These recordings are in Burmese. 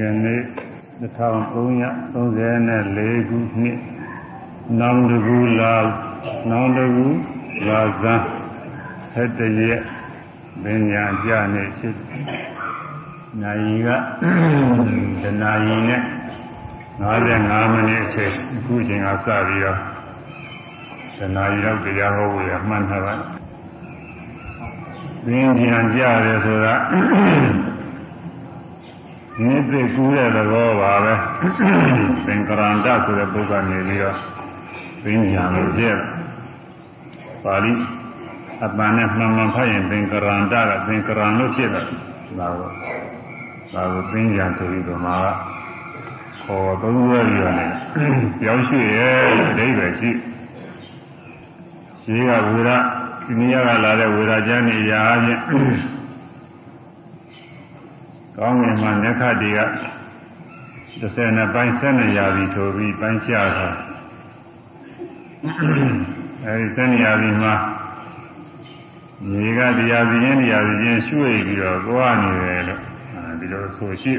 ကနေ့1334ခုနှစ်နောင်တကူလာနောင်တကူလာဇန်7ရက်ပညာကြနေဖြစ်နိုင်ကတနာရီနဲ့55မိနစ်အချိန်အခုချိန်ကစပြီးတော့တနာရီတော့တရားဟောဖို့ရမှန်းထားပါပညာကြတယ်ဆိုတာ နိသိကူးတဲ့သဘောပါပဲသင်္ကရန္တဆိုတဲ့ပုဂ္ဂိုလ်နေပြီးတော့ပညာလို့ပြည့်ပါဠိအပန်နဲ့မှန်မှန်ဖတ်ရင်သင်္ကရန္တကသင်္ကရံလို့ဖြစ်တယ်ဒါကိုဒါကိုပညာဆိုပြီးတော့မှာခေါ်သုံးရရနေပြောင်းရွှေ့ရဲ့အဓိပ္ပာယ်ရှိရှိကဝေဒဒီနေ့ကလာတဲ့ဝေဒကျမ်းနေရာအချင်း ကောင်းငင်မှာလက်ခတ်တွေက30နှစ်ပိုင်း7ရာပြီထိုပြီးပိုင်းချတာအဲဒီ7ရာပြီမှာမြေကတရားစီရင်တရားစီရင်ရွှေ့ပြီးတော့သွားနေတယ်လို့ဒီလိုဆိုရှိ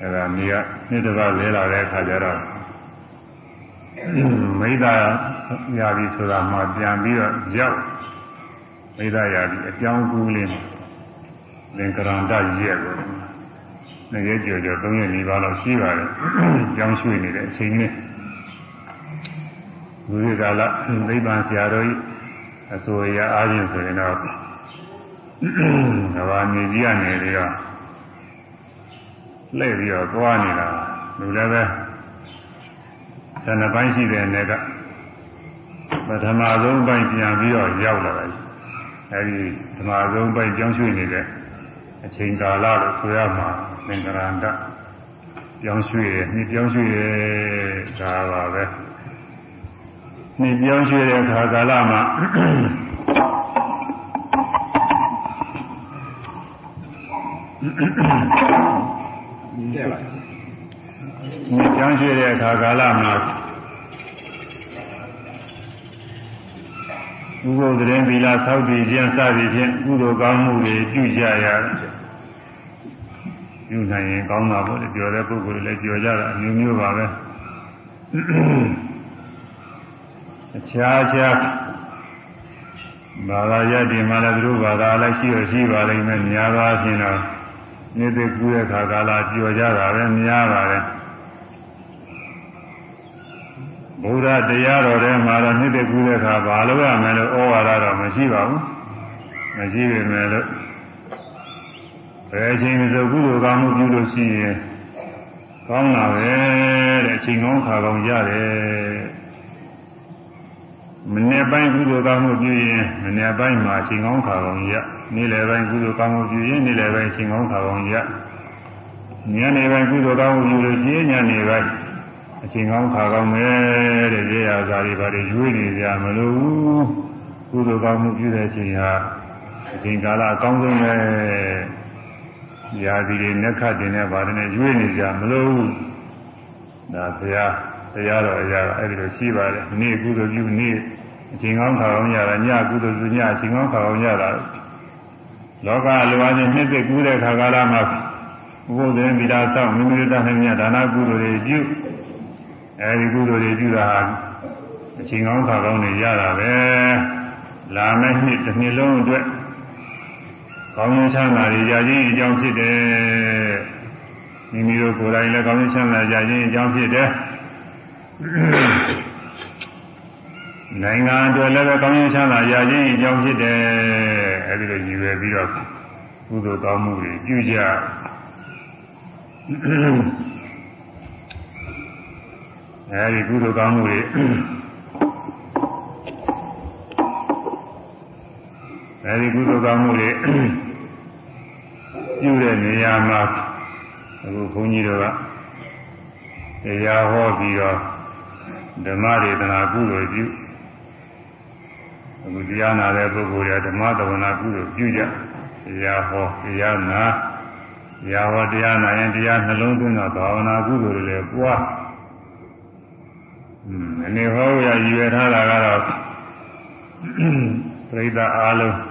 အဲဒါမြေကနှစ်တစ်ပတ်လဲလာတဲ့အခါကျတော့မိသားရာပြီဆိုတာမှပြန်ပြီးတော့ရောက်မိသားရာပြီအကြောင်းကူးလေး သင်္ကရန္တရက်ကိုနှစ်ရက်ကျော်ကျော်သုံးရက်နီးပါးလောက်ရှိပါတယ်ကြောင်းရွှေ့နေတဲ့အချိန်နဲ့ဘုရားကလာသိပ္ပံဆရာတော်ကြီးအစိုးရအားဖြင့်ဆိုရင်တော့ကဘာမြေကြီးကနေပြီးတော့လှည့်ပြီးတော့သွားနေတာလူလည်းပဲဇဏပိုင်းရှိတဲ့နယ်ကပထမဆုံးပိုင်းပြန်ပြီးတော့ရောက်လာတယ်အဲဒီပထမဆုံးပိုင်းကြောင်းရွှေ့နေတဲ့ အချိန်ကာလလို့ဆိုရမှာသင်္ကရန္တပြောင်းရွှေ့ရနှစ်ပြောင်းရွှေ့ရဒါပါပဲနှစ်ပြောင်းရွှေ့တဲ့အခါကာလမှာနှစ်ပြောင်းရွှေ့တဲ့အခါကာလမှာဥပုသ်ရင်သီလသောက်တည်ခြင်းစသည်ဖြင့်ကုသိုလ်ကောင်းမှုတွေပြုကြရတယ် ပြုနိုင်ရင်ကောင်းတာပေါ့လေပြောတဲ့ပုဂ္ဂိုလ်တွေလည်းပြောကြတာအမျိုးမျိုးပါပဲအခြားခြားဘာသာရည်မှာလည်းသူတို့ဘာသာလည်းရှိရရှိပါလိမ့်မယ်များသောအားဖြင့်တော့နေ့သိကူးတဲ့ခါကာလပြောကြတာပဲများပါတယ်ဘုရားတရားတော်ထဲမှာတော့နှစ်တကူတဲ့အခါဘာလို့ရမယ်လို့ဩဝါဒတော့မရှိပါဘူးမရှိပေမဲ့လို့ ဘယ်အချိန်မှဆိုကုသိုလ်ကောင်းမှုပြုလို့ရှိရင်ကောင်းတာပဲတဲ့အချိန်ကောင်းခါကောင်းရတယ်မနေ့ပိုင်းကုသိုလ်ကောင်းမှုပြုရင်မနေ့ပိုင်းမှာအချိန်ကောင်းခါကောင်းရနေ့လယ်ပိုင်းကုသိုလ်ကောင်းမှုပြုရင်နေ့လယ်ပိုင်းအချိန်ကောင်းခါကောင်းရညနေပိုင်းကုသိုလ်ကောင်းမှုပြုလို့ရှိရင်ညနေပိုင်းအချိန်ကောင်းခါကောင်းမယ်တဲ့ရေရာဇာတွေဘာတွေရွေးနေကြမလို့ကုသိုလ်ကောင်းမှုပြုတဲ့အချိန်ဟာအချိန်ကာလအကောင်းဆုံးပဲ ရာသီတွေနက်ခတ်တင်တဲ့ဘာတွေနဲ့ရွေးနေကြမလို့ဒါဘုရားတရားတော်အရာအဲ့ဒီလိုရှိပါတယ်နေ့ကုသိုလ်ပြုနေ့အချိန်ကောင်းခါကောင်းရတာညကုသိုလ်ပြုညအချိန်ကောင်းခါကောင်းရတာလောကလိုအပ်တဲ့နှစ်သက်ကူးတဲ့ခါကာလမှာဘုရားသင်္ဗီဒာဆောက်မိမိတို့တတ်မြတ်ဒါနကုသိုလ်တွေပြုအဲဒီကုသိုလ်တွေပြုတာဟာအချိန်ကောင်းခါကောင်းနေရတာပဲလာမယ့်နှစ်တစ်နှစ်လုံးအတွက် ကောင်းချမ်းသာတွေကြာခြင်းအကြောင်းဖြစ်တယ်မိမိတို့ကိုယ်တိုင်လည်းကောင်းချမ်းသာကြာခြင်းအကြောင်းဖြစ်တယ်နိုင်ငံအတွက်လည်းပဲကောင်းချမ်းသာကြာခြင်းအကြောင်းဖြစ်တယ်အဲဒီလိုရည်ရွယ်ပြီးတော့ကုသိုလ်ကောင်းမှုတွေပြုကြအဲဒီကုသိုလ်ကောင်းမှုတွေ အဲဒီကုသိုလ်ကောင်းမှုတွေပြုတဲ့နေရာမှာအခုဘုန်းကြီးတို့ကတရားဟောပြီးတော့ဓမ္မဒေသနာကုသိုလ်ပြုအခုတရားနာတဲ့ပုဂ္ဂိုလ်တွေဓမ္မသဝနာကုသိုလ်ပြုကြတရားဟောတရားနာတရားဟောတရားနာရင်တရားနှလုံးသွင်းတော့ဘာဝနာကုသိုလ်တွေလည်းပွားအနေဟောရရည်ရွယ်ထားတာကတော့ပြိဿအားလုံး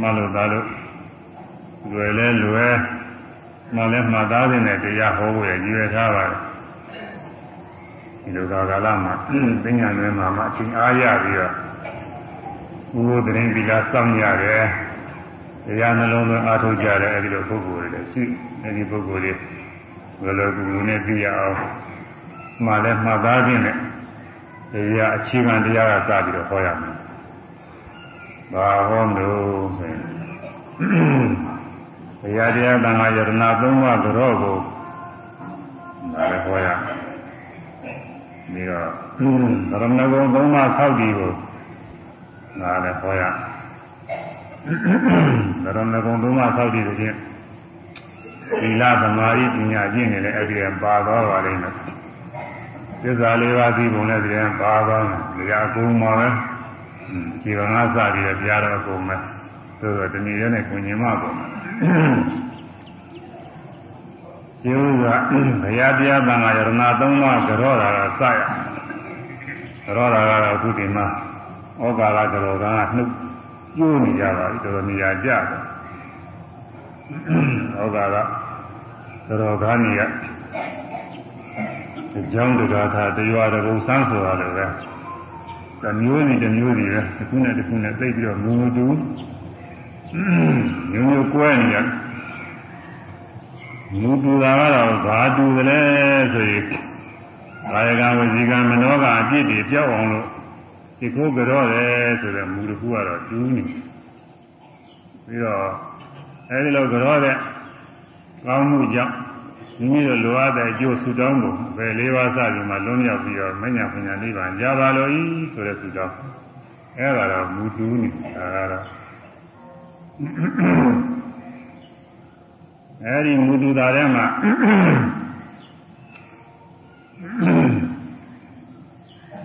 မလို့သားလို့လွယ်လဲလွယ်မှလည်းမှတ်သားတဲ့တရားဟောဖို့ရည်ရွယ်ထားပါတယ်ဒီလိုကာလမှာပညာတွင်မှာမှအချိန်အားရပြီးတော့ဘုရားတရင်ဒီကစောင့်ရတယ်တရားနှလုံးသွင်းအားထုတ်ကြတယ်အဲဒီလိုပုဂ္ဂိုလ်တွေလည်းရှိအဲဒီပုဂ္ဂိုလ်တွေဘယ်လိုကူကူနဲ့သိရအောင်မှလည်းမှတ်သားခြင်းနဲ့တရားအခြေခံတရားကစပြီးတော့ဟောရမယ်။ ဘာဟောမလို့ဆိုရင်တရားတရားတန်ခါယတနာသုံးပါးကြောကိုဒါလည်းဟောရမယ်။ပြီးတော့သရဏဂုံသုံးပါးဆောက်တည်ကိုဒါလည်းဟောရမယ်။သရဏဂုံသုံးပါးဆောက်တည်တဲ့ချင်းသီလသမာဓိပညာကျင့်နေလည်းအဲ့ဒီပါသွားပါလိမ့်မယ်သစ္စာလေးပါးသိပုံနဲ့တည်းပါသွားတယ်တရားအကုန်ပါပဲ ဒီကငါစပြီးတော့တရားတော်အကုန်ပဲဆိုတော့တဏှိရဲနဲ့ကိုညင်မပုံကျေဥကဘုရားတရားတန်ခါယရဏသုံးပါးကြောတာကစရကြောတာကတော့အခုဒီမှာဩကာလကြောကနှုတ်ကျိုးနေကြပါပြီတော်တော်နေရာကြတယ်ဩကာလကြောကားနေရအကြောင်းတရားသာတရားတော်ဘုံစမ်းဆိုတာလည်းပဲ တမျိုးစီတမျိုးစီပဲတစ်ခုနဲ့တစ်ခုနဲ့သိပြီးတော့မျိုးမျိုးတူမျိုးမျိုးကွဲနေရမျိုးတူတာကတော့ဘာတူတယ်လဲဆိုရင်ကာယကံဝစီကံမနောကအပြစ်တွေပြောက်အောင်လို့ဒီကိုကြောတယ်ဆိုတဲ့မူတစ်ခုကတော့တူးနေပြီးတော့အဲဒီလိုကြောတဲ့ကောင်းမှုကြောင့် မိမိတို့လိုအပ်တဲ့အကျိုးဆုတောင်းကိုဘယ်လေးပါးစပြီးမှလွန်မြောက်ပြီးတော့မညာပညာနိဗ္ဗာန်ကြပါလို့ဤဆိုတဲ့ဆုတောင်းအဲဒါတော့မူတူးနေတာကတော့အဲဒီမူတူတာထဲမှာ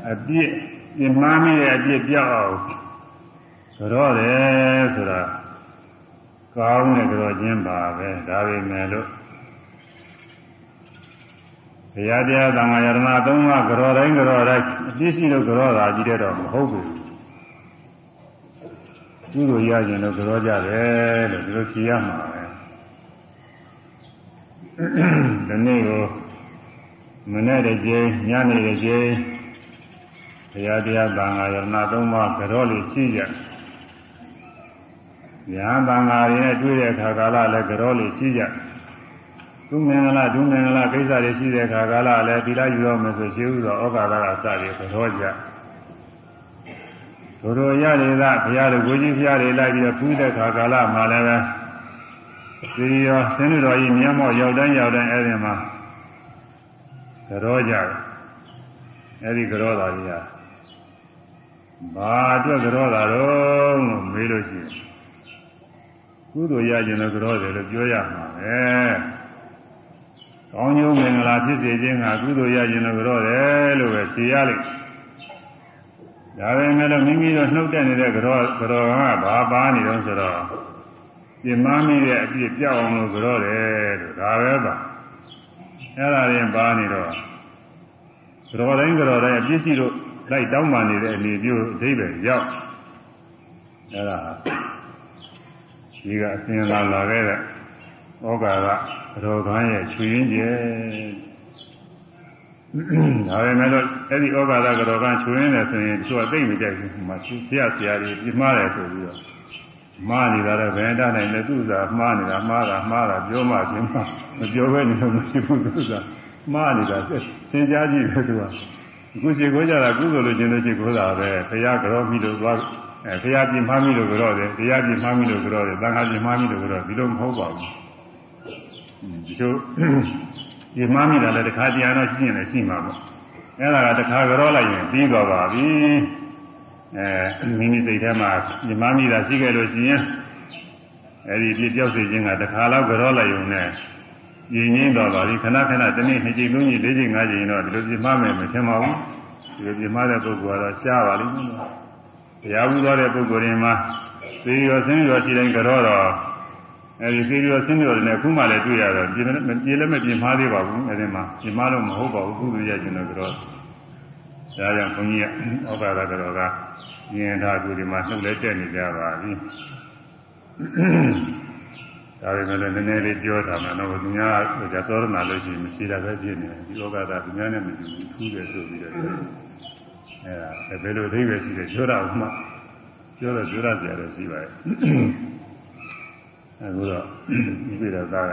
အပြစ်ပြမမိတဲ့အပြစ်ပြောက်အောင်ကြောတယ်ဆိုတာကောင်းတဲ့ကြောခြင်းပါပဲဒါပေမဲ့လို့ ဘုရားတရားသံဃာယရဏသုံးပါးကြောတိုင်းကြောတိုင်းအပြစ်ရှိလို့ကြောတာကြီးတဲ့တော့မဟုတ်ဘူးသူ့ကိုရခြင်းလို့ကြောကြတယ်လို့ဒီလိုဖြေရမှာပဲဒီနေ့ကိုမနေ့တည်းညနေတည်းဘုရားတရားသံဃာယရဏသုံးပါးကြောလေးရှိကြညာသံဃာတွေနဲ့တွေ့တဲ့အခါကာလလည်းကြောလေးရှိကြ ဒုမင်္ဂလာဒုမင်္ဂလာကိစ္စတွေရှိတဲ့အခါကာလလည်းသီလယူရမယ်ဆိုရှိဥသောဩကာသကစတယ်ကြောကြတို့တို့ရရည်သာဘုရားတို့ကိုကြီးဘုရားတွေလိုက်ပြီးတော့ဖူးတဲ့ခါကာလမှာလည်းပဲဒီရောဆင်းရဲတော်ကြီးမျက်မှောက်ရောက်တိုင်းရောက်တိုင်းအဲ့ဒီမှာကြောကြတယ်အဲ့ဒီကြောတာကြီးဟာဘာအတွက်ကြောတာတော့လို့မေးလို့ရှိရင်ကုသိုလ်ရခြင်းလို့ကြောတယ်လို့ပြောရမှာပဲ ကောင်းကျိုးမင်္ဂလာဖြစ်စေခြင်းကကုသိုလ်ရခြင်းလို့ကြောတယ်လို့ပဲဖြေရလိမ့်ဒါပဲမဲ့လို့မိမိတို့နှုတ်တက်နေတဲ့ကြောကြောကဘာပါနေတော့ဆိုတော့ပြင်မမိတဲ့အပြစ်ပြောက်အောင်လို့ကြောတယ်လို့ဒါပဲပါအဲ့ဒါရင်ပါနေတော့ကြောတိုင်းကြောတိုင်းအပြစ်ရှိလို့လိုက်တောင်းပန်နေတဲ့အနေပြို့အသေးပဲရောက်အဲ့ဒါဒီကအစဉ်လာလာခဲ့တဲ့ ဩကာကရောခန်းရဲ့ချွေရင်းကျဲဒါပဲမဲ့လို့အဲ့ဒီဩကာသကရောကန်းချွေရင်းတယ်ဆိုရင်သူကသိမကြိုက်ဘူးမှသူဆရာဆရာကြီးပြမှားတယ်ဆိုပြီးတော့မှားနေတာလည်းဘယ်တတ်နိုင်လဲသူကမှားနေတာမှားတာမှားတာပြောမှပြင်းမှမပြောဘဲနေလို့မရှိဘူးသူကမှားနေတာသင်ကြားကြည့်တယ်သူကအခုရှိခိုးကြတာကုသိုလ်လို့ခြင်းလို့ရှိခိုးတာပဲဘုရားကြောမိလို့သွားအဲဘုရားပြင်မှားမိလို့ကြောတယ်တရားပြင်မှားမိလို့ကြောတယ်သံဃာပြင်မှားမိလို့ကြောဒီလိုမဟုတ်ပါဘူး ဒီလိုပြင်မှားမိတာလည်းတခါတရားတော့ရှိရင်လည်းရှိမှာပေါ့အဲ့ဒါကတခါကြောလိုက်ရင်ပြီးသွားပါပြီအဲမိမိစိတ်ထဲမှာပြင်မှားမိတာရှိခဲ့လို့ရှိရင်အဲ့ဒီပြပြောက်စေခြင်းကတခါတော့ကြောလိုက်ုံနဲ့ရင်းရင်းတော့ပါပြီခဏခဏတစ်နေ့နှစ်ချိန်သုံးချိန်လေးချိန်ငါးချိန်တော့ဒီလိုပြင်မှားမယ်မထင်ပါဘူးဒီလိုပြင်မှားတဲ့ပုဂ္ဂိုလ်ကတော့ရှားပါလိမ့်မယ်တရားဘူးသွားတဲ့ပုဂ္ဂိုလ်တွေမှာသေရောဆင်းရောရှိတိုင်းကြောတော့ အဲဒီသေရောဆင်းရောတွေနဲ့ခုမှလည်းတွေ့ရတော့ပြင်ပြေလည်းမပြင်မှားသေးပါဘူးအဲဒီမှာပြင်မှားလို့မဟုတ်ပါဘူးကုသိုလ်ရခြင်းတော့ကြောဒါကြောင့်ဘုန်းကြီးကဩကာသကြောကဉာဏ်ဓာတ်တွေမှာနှုတ်လဲတက်နေကြပါပြီဒါပေမဲ့လည်းနည်းနည်းလေးပြောတာမှတော့သူများကသောရဏလို့ရှိရင်မရှိတာပဲဖြစ်နေတယ်ဒီဩဃာတသူများနဲ့မတူဘူးထူးတယ်ဆိုပြီးတော့အဲဒါဘယ်လိုအဓိပ္ပာယ်ရှိတယ်ပြောတာမှပြောတော့ပြောရကြတယ်ရှိပါတယ် အခုတော့ဒီပြတော့သားက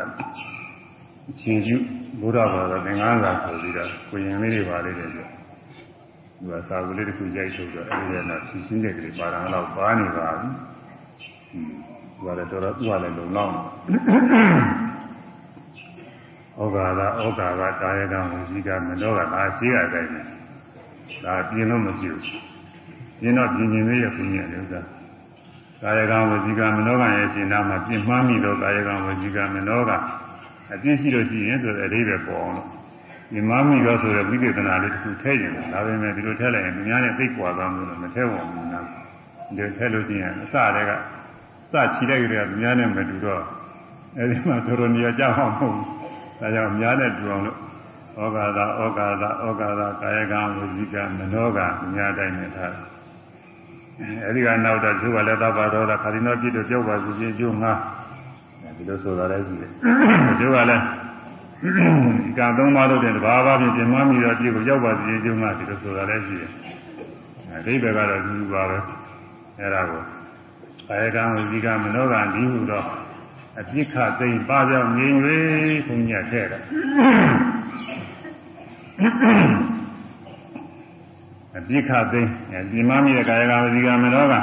ရှင်ကျုဘုရားဘာသာသင်္ကန်းစာဆိုပြီးတော့ကိုရင်လေးတွေပါလေးတယ်ပြောသူကစာကလေးတစ်ခုရိုက်ထုတ်တော့အဲဒီကတော့ဖြင်းရှင်းတဲ့ကလေးပါတာတော့ပါနေပါဘူးသူကလည်းတော်တော်သူကလည်းလုံလောက်ဩဃာလဩဃာကကာယကံဝစီကမနောကဒါရှိရတဲ့တယ်ဒါပြင်းလို့မကြည့်ဘူးပြင်းတော့ပြင်းပြင်းလေးရပြင်းရတယ်ဥစ္စာ ကာယကံဝစီကမနောကရဲ့ရှင်းသားမှာပြင်းမှန်းမိတော့ကာယကံဝစီကမနောကအပြင်းရှိလို့ရှိရင်ဆိုတဲ့အလေးပဲပေါ်အောင်လို့ဒီမှန်းမိတော့ဆိုတဲ့ဝိသေသနာလေးတစ်ခုထည့်ရင်ဒါပဲမဲ့ဒီလိုထည့်လိုက်ရင်သူများနဲ့သိကွာသွားလို့မထည့်ပါဘူးနော်ဒီထည့်လို့ရှိရင်အစတည်းကစချီလိုက်ကြတဲ့သူများနဲ့မတူတော့အဲဒီမှာတော်တော်နေရာကြောက်အောင်မဟုတ်ဘူးဒါကြောင့်အများနဲ့တူအောင်လို့ဩဃာသဩဃာသဩဃာသကာယကံဝစီကမနောကအများတိုင်းနဲ့ထားတယ် အဲဒီကနောက်တော့သူကလည်းသဗ္ဗတော်တာခါဒီနောပြည့်တော့ပြောက်ပါစီခြင်းကျိုးငါဒီလိုဆိုတာလည်းရှိတယ်သူကလည်းဒီကံသုံးပါးလို့တဲ့တဘာဘာဖြင့်ပြမမိတော့ပြည့်ကိုရောက်ပါစီခြင်းကျိုးငါဒီလိုဆိုတာလည်းရှိတယ်အဓိပ္ပာယ်ကတော့ဒီလိုပါပဲအဲဒါကိုကာယကံဝစီကမနောကဒီဟုတော့အပြစ်ခသိမ့်ပါပြောင်းငြိမ်၍ဘုန်းကြီးထဲ့တယ် အပြစ်ခသိမ့်ဒီမမီရဲ့ကာယကံဝစီကမနောက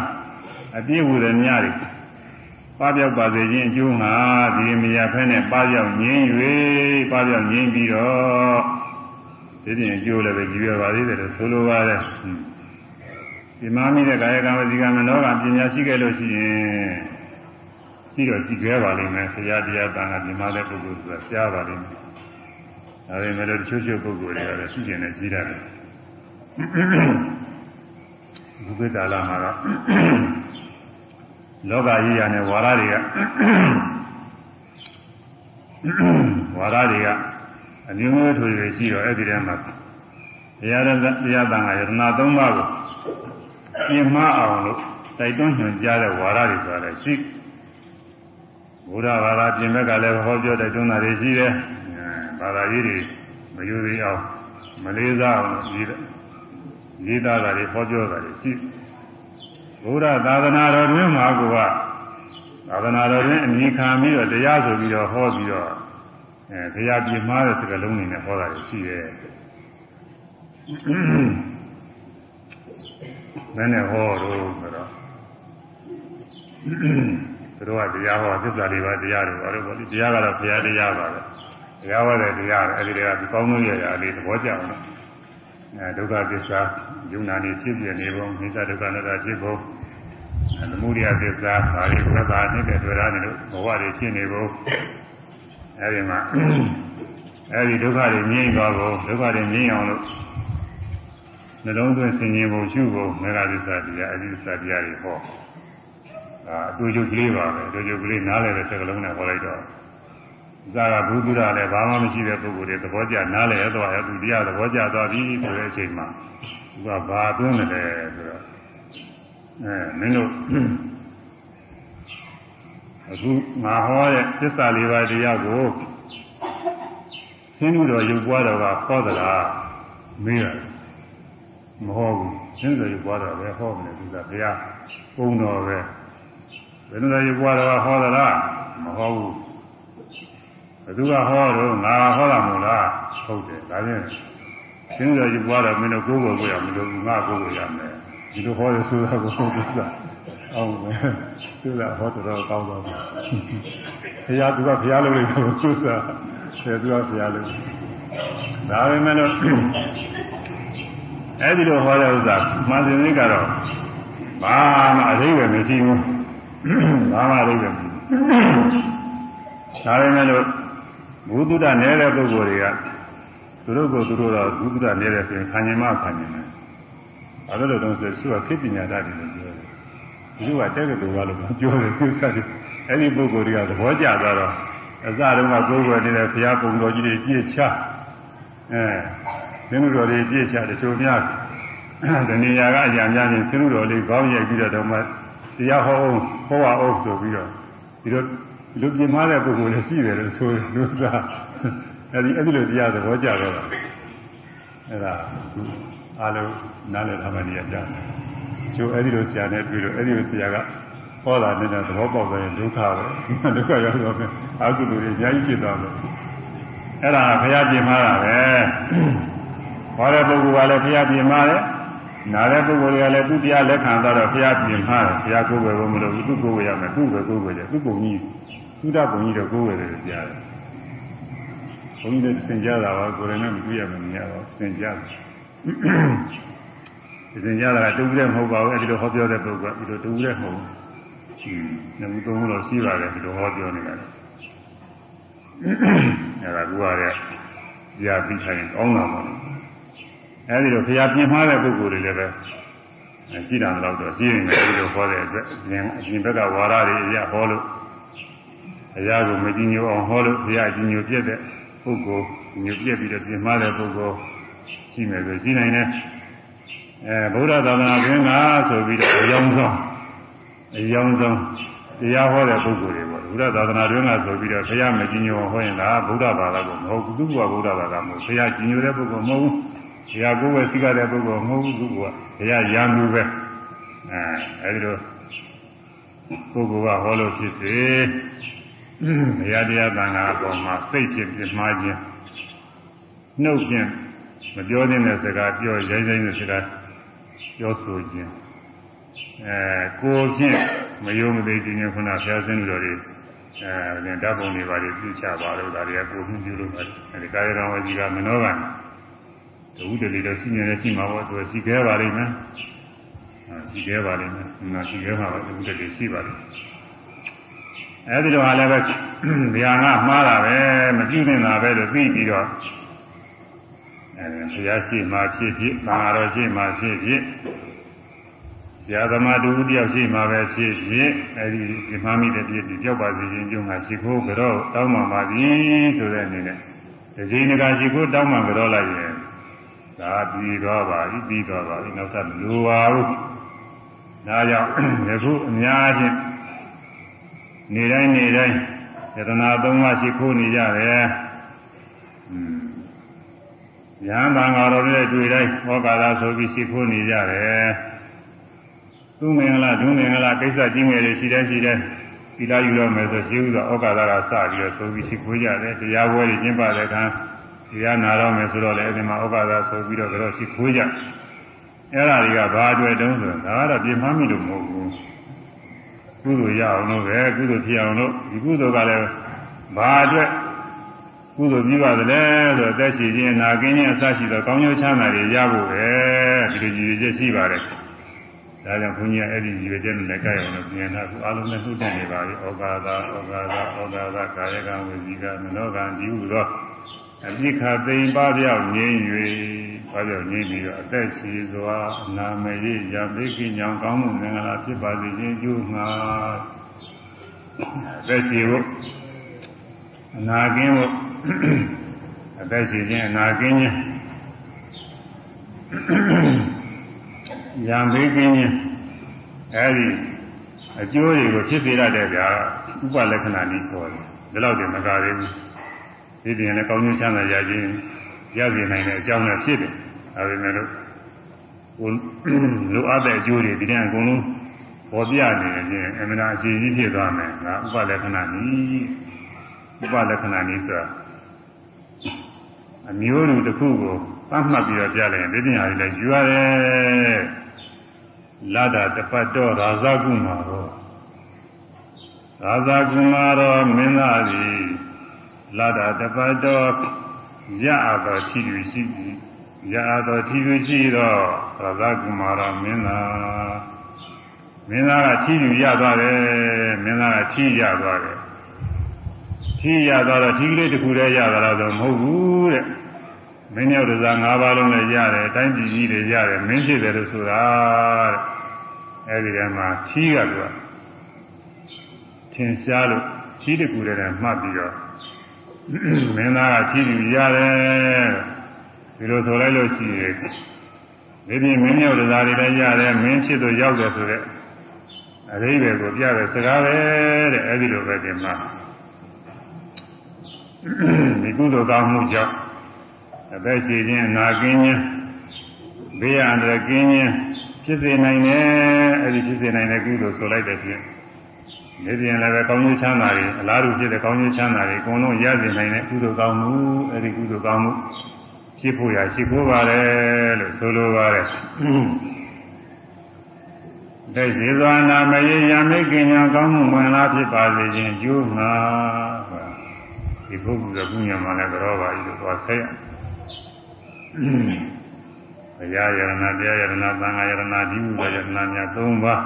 အပြစ်ဟူတဲ့မြတွေပပြောက်ပါစေခြင်းအကျိုးမှာဒီမရဖဲနဲ့ပပြောက်ငြိမ်၍ပပြောက်ငြိမ်ပြီးတော့ဒီပြင်အကျိုးလည်းပဲကြည့်ရပါသေးတယ်လို့ဆိုလိုပါတယ်ဒီမမီတဲ့ကာယကံဝစီကမနောကပညာရှိခဲ့လို့ရှိရင်ရှိတော့ကြည့်ခဲ့ပါလိမ့်မယ်ဆရာတရားတန်ခါဒီမှာတဲ့ပုဂ္ဂိုလ်ဆိုတာရှားပါလိမ့်မယ်ဒါပေမဲ့လို့တချို့ချို့ပုဂ္ဂိုလ်တွေကလည်းရှိကျင်နေကြည့်ရတယ် ဘုရားလာမှာတော့လောကကြီးရနဲ့ဝါရတွေကဝါရတွေကအမျိုးမျိုးထွေတွေရှိတော့အဲ့ဒီထဲမှာတရားတရားတန်ခါယတနာ၃ပါးကိုပြင်မအောင်လို့တိုက်တွန်းညွှန်ကြားတဲ့ဝါရတွေဆိုတာလည်းရှိဘုရားဘာသာပြင်ဘက်ကလည်းဟောပြောတိုက်တွန်းတာတွေရှိတယ်ဘာသာရေးတွေမယူသေးအောင်မလေးစားအောင်ရေး ရေးသားတာတွေဟောပြောတာတွေရှိဘုရားသာသနာတော်တွင်မှာကသာသနာတော်တွင်အမိခံပြီးတော့တရားဆိုပြီးတော့ဟောပြီးတော့အဲတရားပြမှားတဲ့စကားလုံးတွေနဲ့ဟောတာတွေရှိတယ်မင်းနဲ့ဟောတော့ဆိုတော့သူတို့ကတရားဟောသစ္စာလေးပါးတရားတွေဘာလို့ပေါ့ဒီတရားကတော့ဘုရားတရားပါပဲတရားဟောတဲ့တရားအဲဒီတရားဒီကောင်းဆုံးရရာလေးသဘောကျအောင်လို့ အဲဒုက္ခသစ္စာယုံနာနေဖြစ်ပြနေပုံမိစ္ဆဒုက္ခနာတာဖြစ်ပုံသမုဒိယသစ္စာဘာတွေဝိပါနှိမ့်တဲ့တွေ့ရတယ်လို့ဘဝတွေဖြစ်နေပုံအဲဒီမှာအဲဒီဒုက္ခတွေငြိမ့်သွားဖို့ဒုက္ခတွေငြိမ့်အောင်လို့နှလုံးသွင်းဆင်ခြင်ပုံရှုပုံမေဃသစ္စာတရားအဓိသစ္စာတရားတွေဟောဒါအတူတူကလေးပါပဲအတူတူကလေးနားလည်တဲ့စကားလုံးနဲ့ဟောလိုက်တော့ ဇာကဘုဒ္ဓရလည်းဘာမှမရှိတဲ့ပုဂ္ဂိုလ်တွေသဘောကျနားလည်ရတော့ရသူတရားသဘောကျသွားပြီဆိုတဲ့အချိန်မှာသူကဘာသွင်းတယ်ဆိုတော့အဲမင်းတို့အခုငါဟောတဲ့သစ္စာလေးပါးတရားကိုသင်္တို့တော်ရုပ်ပွားတော်ကဟောသလားမေးရတယ်မဟောဘူးသင်္တို့ရုပ်ပွားတော်ပဲဟောမလဲသူကဘုရားပုံတော်ပဲဘယ်လိုရုပ်ပွားတော်ကဟောသလားမဟောဘူးဘ သူကဟောတော့ငါဟောတာမဟုတ်လားဟုတ်တယ်ဒါဖြင့်သင်္တို့ရုပ်ပွားတော်မင်းတို့ကိုယ်ကိုယ်ကိုရမလို့ငါကိုယ်ကိုရမယ်ဒီလိုဟောရဆိုတာကိုဟုတ်တယ်ဆိုတာအောင်ပဲသူကဟောတော်ကောင်းတော့ဘုရားသူကဘုရားလုံးလေးကိုသူကဆယ်သူကဘုရားလုံးဒါပေမဲ့လို့အဲဒီလိုဟောတဲ့ဥစ္စာမှန်စင်လေးကတော့ဘာမှအသေးပဲမရှိဘူးဘာမှအသေးပဲမရှိဒါပေမဲ့လို့ ဘုဒ္ဓနေတဲ့ပုဂ္ဂိုလ်တွေကသူတို့ကိုသူတို့တော့ဘုဒ္ဓနေတဲ့ဆိုရင်ခံရင်မှခံရင်မယ်ဘာလို့လဲတော့ဆိုသူကခေပညာတတ်တယ်လို့ပြောတယ်သူကတဲ့ကတူပါလို့ပြောတယ်သူကအဲ့ဒီပုဂ္ဂိုလ်တွေကသဘောကျသွားတော့အစတုန်းကကိုယ်ွယ်နေတဲ့ဘုရားပုံတော်ကြီးတွေပြည့်ချအဲသင်္တော်တွေပြည့်ချတချို့များတဏှာကအကြံများရင်သင်္တော်လေးကောင်းရိုက်ပြီးတော့မှတရားဟောအောင်ဟောအောင်ဆိုပြီးတော့ဒီလို လူပြင်မာတဲ့ပုဂ္ဂိုလ်လည်းရှိတယ်လို့ဆိုလို့သာအဲဒီအဲ့ဒီလိုတရားသဘောကျတော့တာအဲ့ဒါအားလုံးနားလည်ထားမှနေရကြတယ်ကျိုးအဲ့ဒီလိုဆရာနဲ့တွေ့လို့အဲ့ဒီလိုဆရာကဟောတာနဲ့သဘောပေါက်သွားရင်ဒုက္ခပဲဒုက္ခရောက်တော့အာဟုသူတွေအများကြီးဖြစ်သွားတယ်အဲ့ဒါဘုရားပြင်မာတာပဲဟောတဲ့ပုဂ္ဂိုလ်ကလည်းဘုရားပြင်မာတယ်နားတဲ့ပုဂ္ဂိုလ်တွေကလည်းသူတရားလက်ခံတော့ဘုရားပြင်မာတယ်ဘုရားကိုယ်ပဲမလို့သူကိုယ်ပဲရမယ်သူ့ပဲကိုယ်ပဲရသူ့ပုံကြီး သုဒ္ဓဘုံကြီးတော့ကိုယ်ပဲတယ်ကြားတယ်ဘုန်းကြီးလည်းသင်ကြတာပါကိုယ်လည်းမတွေ့ရမမြင်ရတော့သင်ကြတယ်သင်ကြတာတူတဲ့မဟုတ်ပါဘူးအဲဒီလိုဟောပြောတဲ့ပုဂ္ဂိုလ်ကဒီလိုတူတဲ့မဟုတ်ဘူးနှစ်ခုသုံးခုတော့ရှိပါတယ်ဒီလိုဟောပြောနေတာအဲဒါကူရတဲ့ပြာပြီးထိုင်ကောင်းတာပါအဲဒီလိုဖျားပြင်မှားတဲ့ပုဂ္ဂိုလ်တွေလည်းပဲရှိတာတော့တော့ရှိနေတယ်အဲဒီလိုဟောတဲ့အတွက်အရင်အရင်ဘက်ကဝါရတွေအရာဟောလို့ အရာကိုမကြည်ညိုအောင်ဟောလို့ဘုရားကြည်ညိုပြည့်တဲ့ပုဂ္ဂိုလ်ညိုပြည့်ပြီးတော့ပြင်မှားတဲ့ပုဂ္ဂိုလ်ရှိမယ်ဆိုရှိနိုင်တယ်အဲဗုဒ္ဓသာသနာ့ဘင်းကဆိုပြီးတော့အယောင်ဆုံးအယောင်ဆုံးတရားဟောတဲ့ပုဂ္ဂိုလ်တွေပေါ့ဘုရားသာသနာတွင်ကဆိုပြီးတော့ဘုရားမကြည်ညိုဟောရင်ဒါဗုဒ္ဓဘာသာကိုမဟုတ်ဘူးသူကဗုဒ္ဓဘာသာမဟုတ်ဘုရားကြည်ညိုတဲ့ပုဂ္ဂိုလ်မဟုတ်ဘူးဘုရားကိုယ်ပဲသိကြတဲ့ပုဂ္ဂိုလ်မဟုတ်ဘူးသူကဘုရားရံသူပဲအဲအဲဒီလိုပုဂ္ဂိုလ်ကဟောလို့ဖြစ်စေ ဘုရားတရားသံဃာအပေါ်မှာစိတ်ဖြင့်ပြမှားခြင်းနှုတ်ဖြင့်မပြောသင့်တဲ့စကားပြောရိုင်းရိုင်းတဲ့စကားပြောဆိုခြင်းအဲကိုယ်ဖြင့်မယုံမသိခြင်းခုနဆရာစင်းတော်တွေအဲဓာတ်ပုံတွေပါတွေပြချပါလို့ဒါတွေကကိုယ်ဖြင့်ပြုလို့ပါတယ်အဲဒီကာယကံဝစီကမနောကံတဝုတလီတော့ရှိနေတယ်ရှိမှာပေါ့သူရှိခဲ့ပါလိမ့်မယ်ရှိခဲ့ပါလိမ့်မယ်ငါရှိခဲ့မှာပါတဝုတလီရှိပါလိမ့်မယ် အဲဒီတော့ဟာလည်းပဲဗျာငါမှားတာပဲမပြုနေတာပဲလို့သိပြီးတော့အဲဘုရားရှိမှဖြစ်ဖြစ်သံဃာတော်ရှိမှဖြစ်ဖြစ်ဆရာသမားတူတယောက်ရှိမှပဲဖြစ်ဖြစ်အဲဒီဒီမှမိတဲ့ပြည့်ပြီးကြောက်ပါစေခြင်းပြုငါရှိခိုးကြောတောင်းမှပါပြီဆိုတဲ့အနေနဲ့ဒီချိန်ကရှိခိုးတောင်းမှကြောလိုက်ရင်ဒါပြီးတော့ပါပြီပြီးတော့ပါပြီနောက်ထပ်မလိုပါဘူးဒါကြောင့်ယခုအများချင်း နေတိုင်းနေတိုင်းယတနာသုံးပါးရှိခိုးနေကြတယ်။ဉာဏ်တန်ဃာတော်တွေတွေ့တိုင်းဟောကာသာဆိုပြီးရှိခိုးနေကြတယ်။သူမင်္ဂလာဒုမင်္ဂလာကိစ္စကြီးငယ်တွေရှိတဲ့ရှိတဲ့ဒီလာယူတော့မယ်ဆိုရှိဥစွာဩကာသကစပြီးတော့ဆိုပြီးရှိခိုးကြတယ်။တရားပွဲတွေကျင်းပတဲ့အခါတရားနာတော့မယ်ဆိုတော့လည်းအဲဒီမှာဩကာသဆိုပြီးတော့ကြောရှိခိုးကြ။အဲ့ဒါတွေကဘာအတွက်တုံးဆိုတော့ဒါကတော့ပြင်မမိလို့မဟုတ်ဘူး။ ကုသိုလ်ရအောင်လို့ပဲကုသိုလ်ဖြစ်အောင်လို့ဒီကုသိုလ်ကလည်းဘာအတွက်ကုသိုလ်ပြုပါသလဲဆိုတော့တက်ရှိခြင်းနာကင်းခြင်းအစရှိသောကောင်းကျိုးချမ်းသာတွေရဖို့ပဲဒီလိုကြည်ချက်ရှိပါတယ်ဒါကြောင့်ဘုန်းကြီးကအဲ့ဒီကြည်ချက်နဲ့ကြိုက်အောင်လို့ပြင်တာခုအလုံးနဲ့နှုတ်တက်နေပါပြီဩဃာသာဩဃာသာဩဃာသာကာယကံဝစီကမနောကံဒီဟုသောအပိခသိမ့်ပါပြောက်ငြိမ့်၍ ဘာကြောင့်ငြိမ့်ပြီးတော့အသက်ရှိစွာအနာမရေရပိကိညောင်ကောင်းမှုမင်္ဂလာဖြစ်ပါစေခြင်းကျိုးမှာအသက်ရှိဖို့အနာကင်းဖို့အသက်ရှိခြင်းအနာကင်းခြင်းရံပိကိညအဲဒီအကျိုးတွေကိုဖြစ်စေရတဲ့ဗျာဥပလက္ခဏာနည်းပေါ်တယ်ဒီလောက်တည်းမကသေးဘူးဒီတင်လည်းကောင်းကျိုးချမ်းသာရခြင်းရစေနိုင်တဲ့အကြောင်းနဲ့ဖြစ်တယ်။ ဒါပေမဲ့လို့ကိုလိုအပ်တဲ့အကျိုးတွေဒီတန်းအကုန်လုံးပေါ်ပြနေရင်အမှန်အရှိကြီးဖြစ်သွားမယ်။ဒါဥပလက္ခဏာနည်းဥပလက္ခဏာနည်းဆိုတာအမျိုးလူတစ်ခုကိုသတ်မှတ်ပြီးတော့ကြားလိုက်ရင်ဒီတင်ဟာလည်းယူရတယ်။လာတာတပတ်တော့ရာဇကုမာရောရာဇကုမာရောမင်းသားကြီးလာတာတပတ်တော့ရအပ်သောထီလူရှိသည် ရအပ်သောထီလူရှိသောရသကုမာရမင်းသားမင်းသားကထီလူရသွားတယ်မင်းသားကထီရသွားတယ်ထီရသွားတော့ထီကလေးတစ်ခုတည်းရတာတော့မဟုတ်ဘူးတဲ့မင်းရောက်တစား၅ပါးလုံးလည်းရတယ်တိုင်းပြည်ကြီးတွေရတယ်မင်းဖြစ်တယ်လို့ဆိုတာတဲ့အဲဒီထဲမှာထီကသူကထင်ရှားလို့ထီတစ်ခုတည်းနဲ့မှတ်ပြီးတော့မင်းသားကဖြည့်ယူရတယ် ဒီလိုဆိုလိုက်လို့ရှိရင်ဒီပြင်မင်းရောက်တရားတွေလည်းရတယ်မင်းဖြစ်သူရောက်တယ်ဆိုတော့အရိဘယ်ကိုပြတဲ့စကားပဲတဲ့အဲဒီလိုပဲဒီမှာဒီကုသိုလ်ကောင်းမှုကြောင့်အသက်ရှင်ခြင်းအနာကင်းခြင်းဘေးရန်တဲ့ကင်းခြင်းဖြစ်စေနိုင်တယ်အဲဒီဖြစ်စေနိုင်တဲ့ကုသိုလ်ဆိုလိုက်တဲ့ဖြင့်ဒီပြင်လည်းပဲကောင်းကျိုးချမ်းသာတွေအလားတူဖြစ်တဲ့ကောင်းကျိုးချမ်းသာတွေအကုန်လုံးရစေနိုင်တဲ့ကုသိုလ်ကောင်းမှုအဲဒီကုသိုလ်ကောင်းမှု ရှိဖို့ရရှိဖို့ပါတယ်လို့ဆိုလိုပါတယ်တဲ့ဇေဇဝနာမယေယမိတ်ကင်ညာကောင်းမှုဝင်လာဖြစ်ပါစေခြင်းကျိုးငါဒီပုဂ္ဂိုလ်ကဘုညာမှာလည်းကြောပါပြီလို့သွားဆက်ရဘုရားယရဏတရားယရဏသံဃာယရဏဒီဟုသောယရဏများ၃ပါး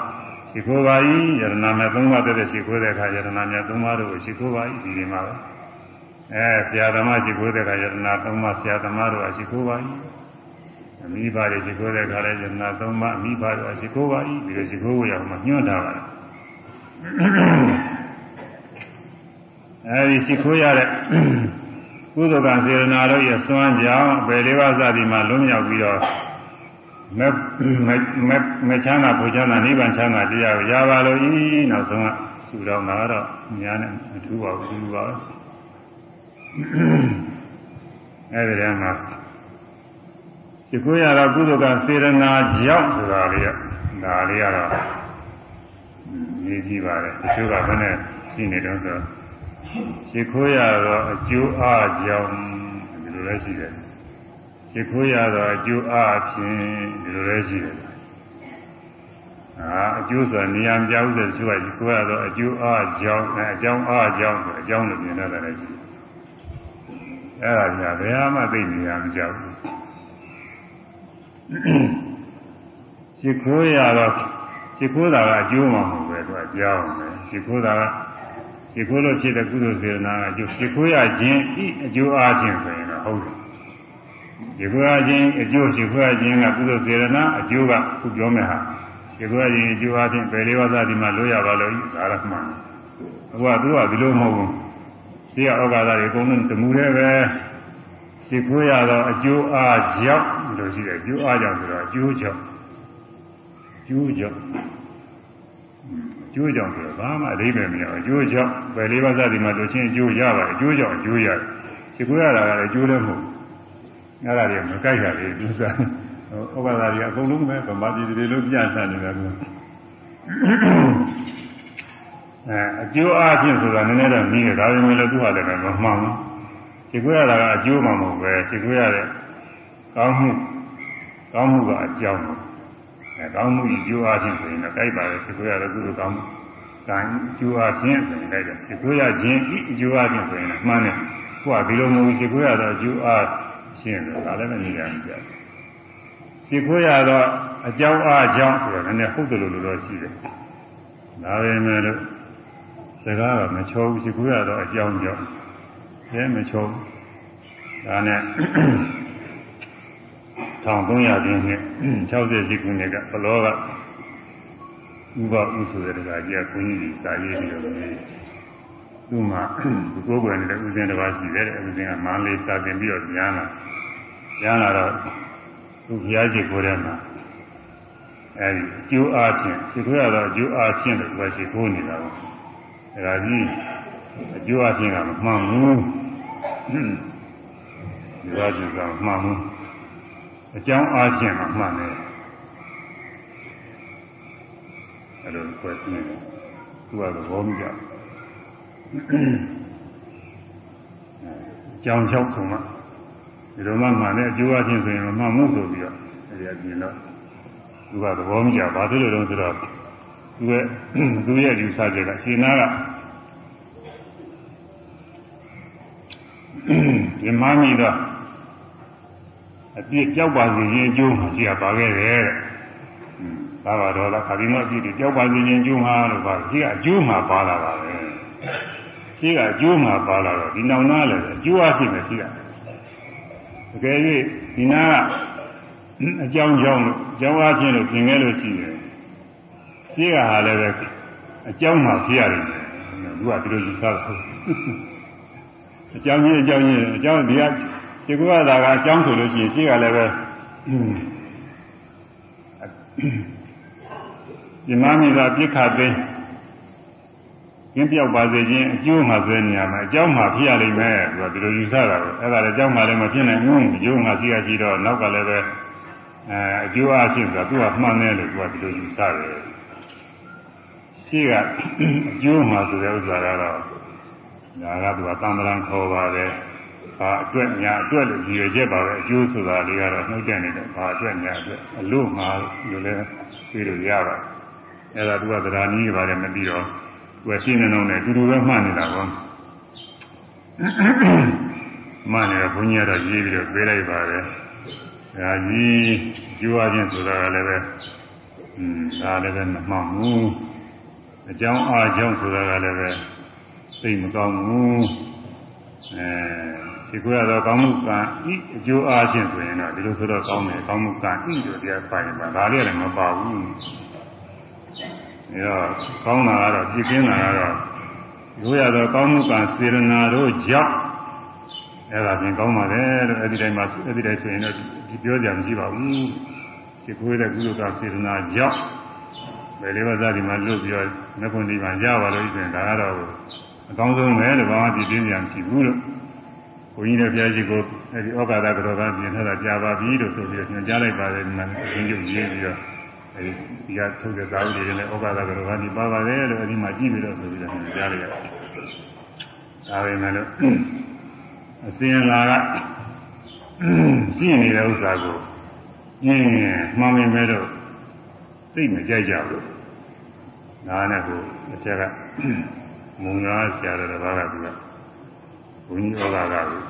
ရှိခိုးပါ၏ယရဏများ၃ပါးတည်းတည်းရှိခိုးတဲ့အခါယရဏများ၃ပါးတို့ကိုရှိခိုးပါ၏ဒီဒီမှာပဲ အဲဆရာသမားရှိခိုးတဲ့အခါယရဏ၃ပါးဆရာသမားတို့ကရှိခိုးပါ၏အမိဘတွေရှိခိုးတဲ့အခါလည်းယရဏ၃ပါးအမိဘတို့ကရှိခိုးပါ၏ဒီလိုရှိခိုးဖို့ရအောင်ညွှန်ထားပါတယ်အဲဒီရှိခိုးရတဲ့ကုသကစေရနာတို့ရဲ့စွမ်းကြောင့်ဘယ်လေးပါးစသည်မှာလွံ့မြောက်ပြီးတော့မမမချမ်းသာပူချမ်းသာနိဗ္ဗာန်ချမ်းသာတရားကိုရပါလို့ဤနောက်ဆုံးကသူတော်မှာတော့ညာနဲ့အထူးပါဘူးသူပါပဲ အဲဒီတည်းမှာဒီကိုရတော့ကုသကစေရနာရောက်ဆိုတာလေးကဒါလေးကတော့နေကြည့်ပါလေတချို့ကဘယ်နဲ့ရှိနေတော့ဆိုဒီကိုရတော့အကျိုးအားကြောင့်ဒီလိုလည်းရှိတယ်ဒီကိုရတော့အကျိုးအားဖြင့်ဒီလိုလည်းရှိတယ်အာအကျိုးဆိုတာနေရာပြောင်းတဲ့သူကဒီကိုရတော့အကျိုးအားကြောင့်အကြောင်းအားကြောင့်ဆိုအကြောင်းလို့မြင်ရတယ်လည်းရှိ အဲ့ဒါကဘယ်မှသိနေရမကြောက်ဘူးရှ िख ိုးရတော့ရှ िख ိုးတာကအကျိုးမှမဟုတ်ပဲသူကအကြောင်းပဲရှ िख ိုးတာကဒီခိုးလို့ဖြစ်တဲ့ကုသိုလ်စေတနာအကျိုးဒီခိုးရခြင်းဤအကျိုးအားဖြင့်ဆိုရင်တော့ဟုတ်တယ်ဒီခိုးရခြင်းအကျိုးဒီခိုးရခြင်းကကုသိုလ်စေတနာအကျိုးကခုပြောမယ်ဟာဒီခိုးရခြင်းအကျိုးအားဖြင့်ဘယ်လေးဝါးသာဒီမှာလို့ရပါလို့ဒါရမှန်အခုကသူကဒီလိုမဟုတ်ဘူး ရှိရဩဃာသတွေအကုန်လုံးတမှုတည်းပဲဒီခိုးရတော့အကျိုးအားကြောင့်လို့ရှိတယ်အကျိုးအားကြောင့်ဆိုတော့အကျိုးကြောင့်ကျိုးကြောင့်ကျိုးကြောင့်ဆိုတော့ဘာမှအသေးပဲမရဘူးအကျိုးကြောင့်ပဲလေးပါးစသည်မှာတို့ချင်းအကျိုးရပါတယ်အကျိုးကြောင့်အကျိုးရတယ်ဒီကိုရတာကလည်းအကျိုးလည်းမဟုတ်အဲ့ဒါတွေမကြိုက်တာလေသူစားဥပဒါတွေအကုန်လုံးပဲဗမာပြည်တွေလို့ပြန့်ဆန်းနေတာက အဲအကျိုးအားဖြင့်ဆိုတာနည်းနည်းတော့ပြီးတယ်ဒါပေမဲ့လည်းသူဟာလည်းမမှန်ဘူးဒီကိုရတာကအကျိုးမှမဟုတ်ပဲဒီကိုရတဲ့ကောင်းမှုကောင်းမှုကအကြောင်းအဲကောင်းမှုကြီးကျိုးအားဖြင့်ဆိုရင်တော့ကြိုက်ပါလေဒီကိုရတဲ့ကုသိုလ်ကောင်းမှုကံကျိုးအားဖြင့်ဆိုရင်ကြိုက်တယ်ဒီကိုရခြင်းဤအကျိုးအားဖြင့်ဆိုရင်မှန်တယ်ကိုကဒီလိုမဟုတ်ဒီကိုရတော့အကျိုးအားရှင်းတယ်ဒါလည်းမနေရဘူးကြာဒီကိုရတော့အကြောင်းအားကြောင့်ဆိုတော့လည်းဟုတ်တယ်လို့လို့ရှိတယ်ဒါပဲမဲ့လို့ စကားကမချောဘူးဒီကိုရတော့အကြောင်းကြောင့်အဲမချောဘူးဒါနဲ့1300ပြည့်နှစ်60ခုနှစ်ကဘလောကဥပဥဆိုတဲ့ကကြီးကခွင်းကြီးစာရေးပြီးတော့သူ့မှာဒီကိုယ်ကွယ်နေတဲ့ဥစဉ်တစ်ပါးရှိတယ်တဲ့ဥစဉ်ကမန်းလေးစာတင်ပြီးတော့ညားလာညားလာတော့သူဘုရားကြီးကိုယ်ထဲမှာအဲဒီကျိုးအားဖြင့်ဒီခွေရတော့ကျိုးအားဖြင့်လို့ပဲရှိခိုးနေတာပေါ့ အဲဒါကြီးအကျိုးအားဖြင့်ကမမှန်ဘူးဒီဟာကြီးကမှန်ဘူးအကြောင်းအားဖြင့်မှမှန်တယ်အဲလိုကွယ်နေတယ်သူကတော့ဘောမကြကြောင်ချောက်ဆုံးမှဒီလိုမှမှန်တဲ့အကျိုးအားဖြင့်ဆိုရင်မှန်မှုဆိုပြီးတော့အဲဒီအပြင်တော့သူကသဘောမကျဘာဖြစ်လို့လဲဆိုတော့ သူရဲ့သူရဲ့ယူဆချက်ကရှင်နာကဒီမှန်းကြီးတော့အပြစ်ကြောက်ပါစေခြင်းအကျိုးမှာရှိရပါခဲ့တယ်တဲ့။သာဘာတော်သာခါဒီနောအပြစ်တွေကြောက်ပါစေခြင်းအကျိုးမှာလို့ပါရှိကအကျိုးမှာပါလာပါပဲ။ရှိကအကျိုးမှာပါလာတော့ဒီနောက်နာလည်းအကျိုးအဖြစ်ပဲရှိရတယ်။တကယ်၍ဒီနာကအကြောင်းကြောင့်လို့အကြောင်းအချင်းလို့ပြင်ခဲ့လို့ရှိတယ်။ ရှိကဟာလည်းပဲအကြောင်းမှာဖြစ်ရတယ်။သူကဒီလိုယူဆတာ။အကြောင်းကြီးအကြောင်းကြီးအကြောင်းဒီကဒီကုသတာကအကြောင်းဆိုလို့ရှိရင်ရှိကလည်းပဲဒီမမိသာပြစ်ခတ်သိကျင်းပြောက်ပါစေခြင်းအကျိုးမှဆိုနေရမှာအကြောင်းမှဖြစ်ရလိမ့်မယ်သူကဒီလိုယူဆတာပဲအဲ့ဒါလည်းအကြောင်းမှလည်းမဖြစ်နိုင်ဘူးအကျိုးမှရှိရရှိတော့နောက်ကလည်းပဲအဲအကျိုးအဖြစ်ဆိုတာသူကမှန်တယ်လို့သူကဒီလိုယူဆတယ် ရှိကအကျိုးမှဆိုတဲ့ဥစ္စာကတော့ဒါကသူကသံဃာခေါ်ပါတယ်ဘာအတွက်ညာအတွက်လို့ရည်ရွယ်ချက်ပါပဲအကျိုးဆိုတာလေးကတော့နှုတ်တဲ့နေတယ်ဘာအတွက်ညာအတွက်အလို့မှာလို့လည်းသိလို့ရပါတယ်အဲ့ဒါသူကသဒ္ဓါနည်းပါတယ်မသိတော့သူကရှင်းနေတော့နဲ့တူတူပဲမှတ်နေတာပေါ့မှတ်နေတော့ဘုန်းကြီးကတော့ရေးပြီးတော့ပြေးလိုက်ပါတယ်ဒါကြီးကျိုးအချင်းဆိုတာကလည်းပဲอืมဒါလည်းပဲမမှန်ဘူး အကြောင်းအားကြောင့်ဆိုတာကလည်းပဲသိမကောင်းဘူးအဲဒီကိုရတော့ကောင်းမှုကံဤအကျိုးအားဖြင့်ဆိုရင်တော့ဒီလိုဆိုတော့ကောင်းတယ်ကောင်းမှုကံဤဆိုတရားပိုင်ပါဒါလေးလည်းမပါဘူးအဲတော့ကောင်းတာကတော့ပြည့်ကင်းတာကတော့ရိုးရတော့ကောင်းမှုကံစေရနာတို့ကြောင့်အဲ့ဒါပြင်ကောင်းပါတယ်လို့အဲ့ဒီတိုင်းမှာအဲ့ဒီတိုင်းဆိုရင်တော့ဒီပြောကြမရှိပါဘူးဒီကိုရတဲ့ကုသကစေရနာကြောင့်ဘ ယ်လေးပါးသာဒီမှာလွတ်ပြီးတော့နှခွန်ဒီမှာရပါလို့ဆိုရင်ဒါကတော့အကောင်းဆုံးပဲလို့ဘာမှပြည့်ပြင်းပြန်ရှိဘူးလို့ဘုန်းကြီးတို့ဘုရားကြီးကိုအဲဒီဩကာသကတော်ကပြင်ထားတာကြာပါပြီလို့ဆိုပြီးညွှန်ကြားလိုက်ပါတယ်ဒီမှာဘုန်းကြီးရေးပြီးတော့အဲဒီဒီကထုတ်တဲ့သာဝတိတွေလည်းဩကာသကတော်ကဒီပါပါတယ်လို့အဲဒီမှာကြည့်ပြီးတော့ဆိုပြီးတော့ညွှန်ကြားလိုက်ရတယ်။ဒါပဲမဲ့လို့အစင်လာကရှိနေတဲ့ဥစ္စာကိုအင်းမှန်မြင်မဲ့တော့သိမကြိုက်ကြဘူး။ ဒါနဲ့ကိုအချက်ကမုံသားဆရာတော်တစ်ပါးကသူကဘုန်းကြီးဩဃာကကို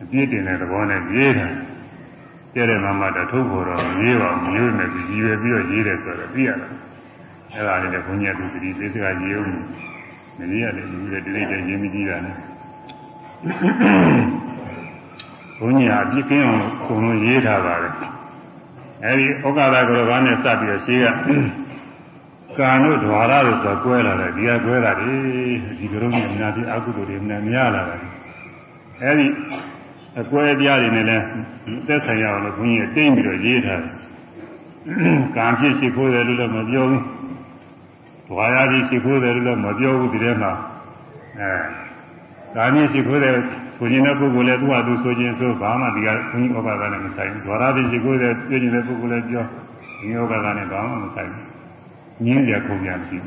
အပြည့်တင်တဲ့သဘောနဲ့ရေးတာကျဲတဲ့မမတထုတ်ဖို့တော့ရေးပါမရေးနဲ့ပြီးရွယ်ပြီးတော့ရေးတယ်ဆိုတော့သိရတာအဲ့ဒါလည်းဘုန်းကြီးကသူတတိသေစကရေးဦးမရေးရလေဒီလိုတိတိကျရေးမကြည့်တာနဲ့ဘုန်းကြီးကအပြည့်ကင်းအောင်ခုံလုံးရေးထားပါတယ် အဲဒီဩဃာကရောဘာနဲ့စပ်ပြီးတော့ရှိကကံတို့ဓဝါရတို့ဆိုကွဲလာတယ်ဒီကကွဲတာဒီဒီလိုမျိုးအများကြီးအကုသိုလ်တွေများများလာတယ်အဲဒီအကွဲပြားတွေနဲ့လည်းသက်ဆိုင်ရအောင်လို့ဘုန်းကြီးတင်းပြီးတော့ရေးထားတယ်ကံဖြစ်ရှိခိုးတယ်လို့လည်းမပြောဘူးဓဝါရဖြစ်ရှိခိုးတယ်လို့လည်းမပြောဘူးဒီထဲမှာအဲကာမြင့်ရှိခိုးတယ် ဆိုရင်တဲ့ပုဂ္ဂိုလ်လည်းသူ့ဟာသူဆိုခြင်းဆိုဘာမှဒီကဘုန်းကြီးဩဘာသာနဲ့မဆိုင်ဘူးဓဝါရဖြစ်ရှိခိုးတယ်ပြည့်နေတဲ့ပုဂ္ဂိုလ်လည်းပြောဒီဩဘာသာနဲ့ဘာမှမဆိုင်ဘူးငင်းကြခုံပြန်ရှိ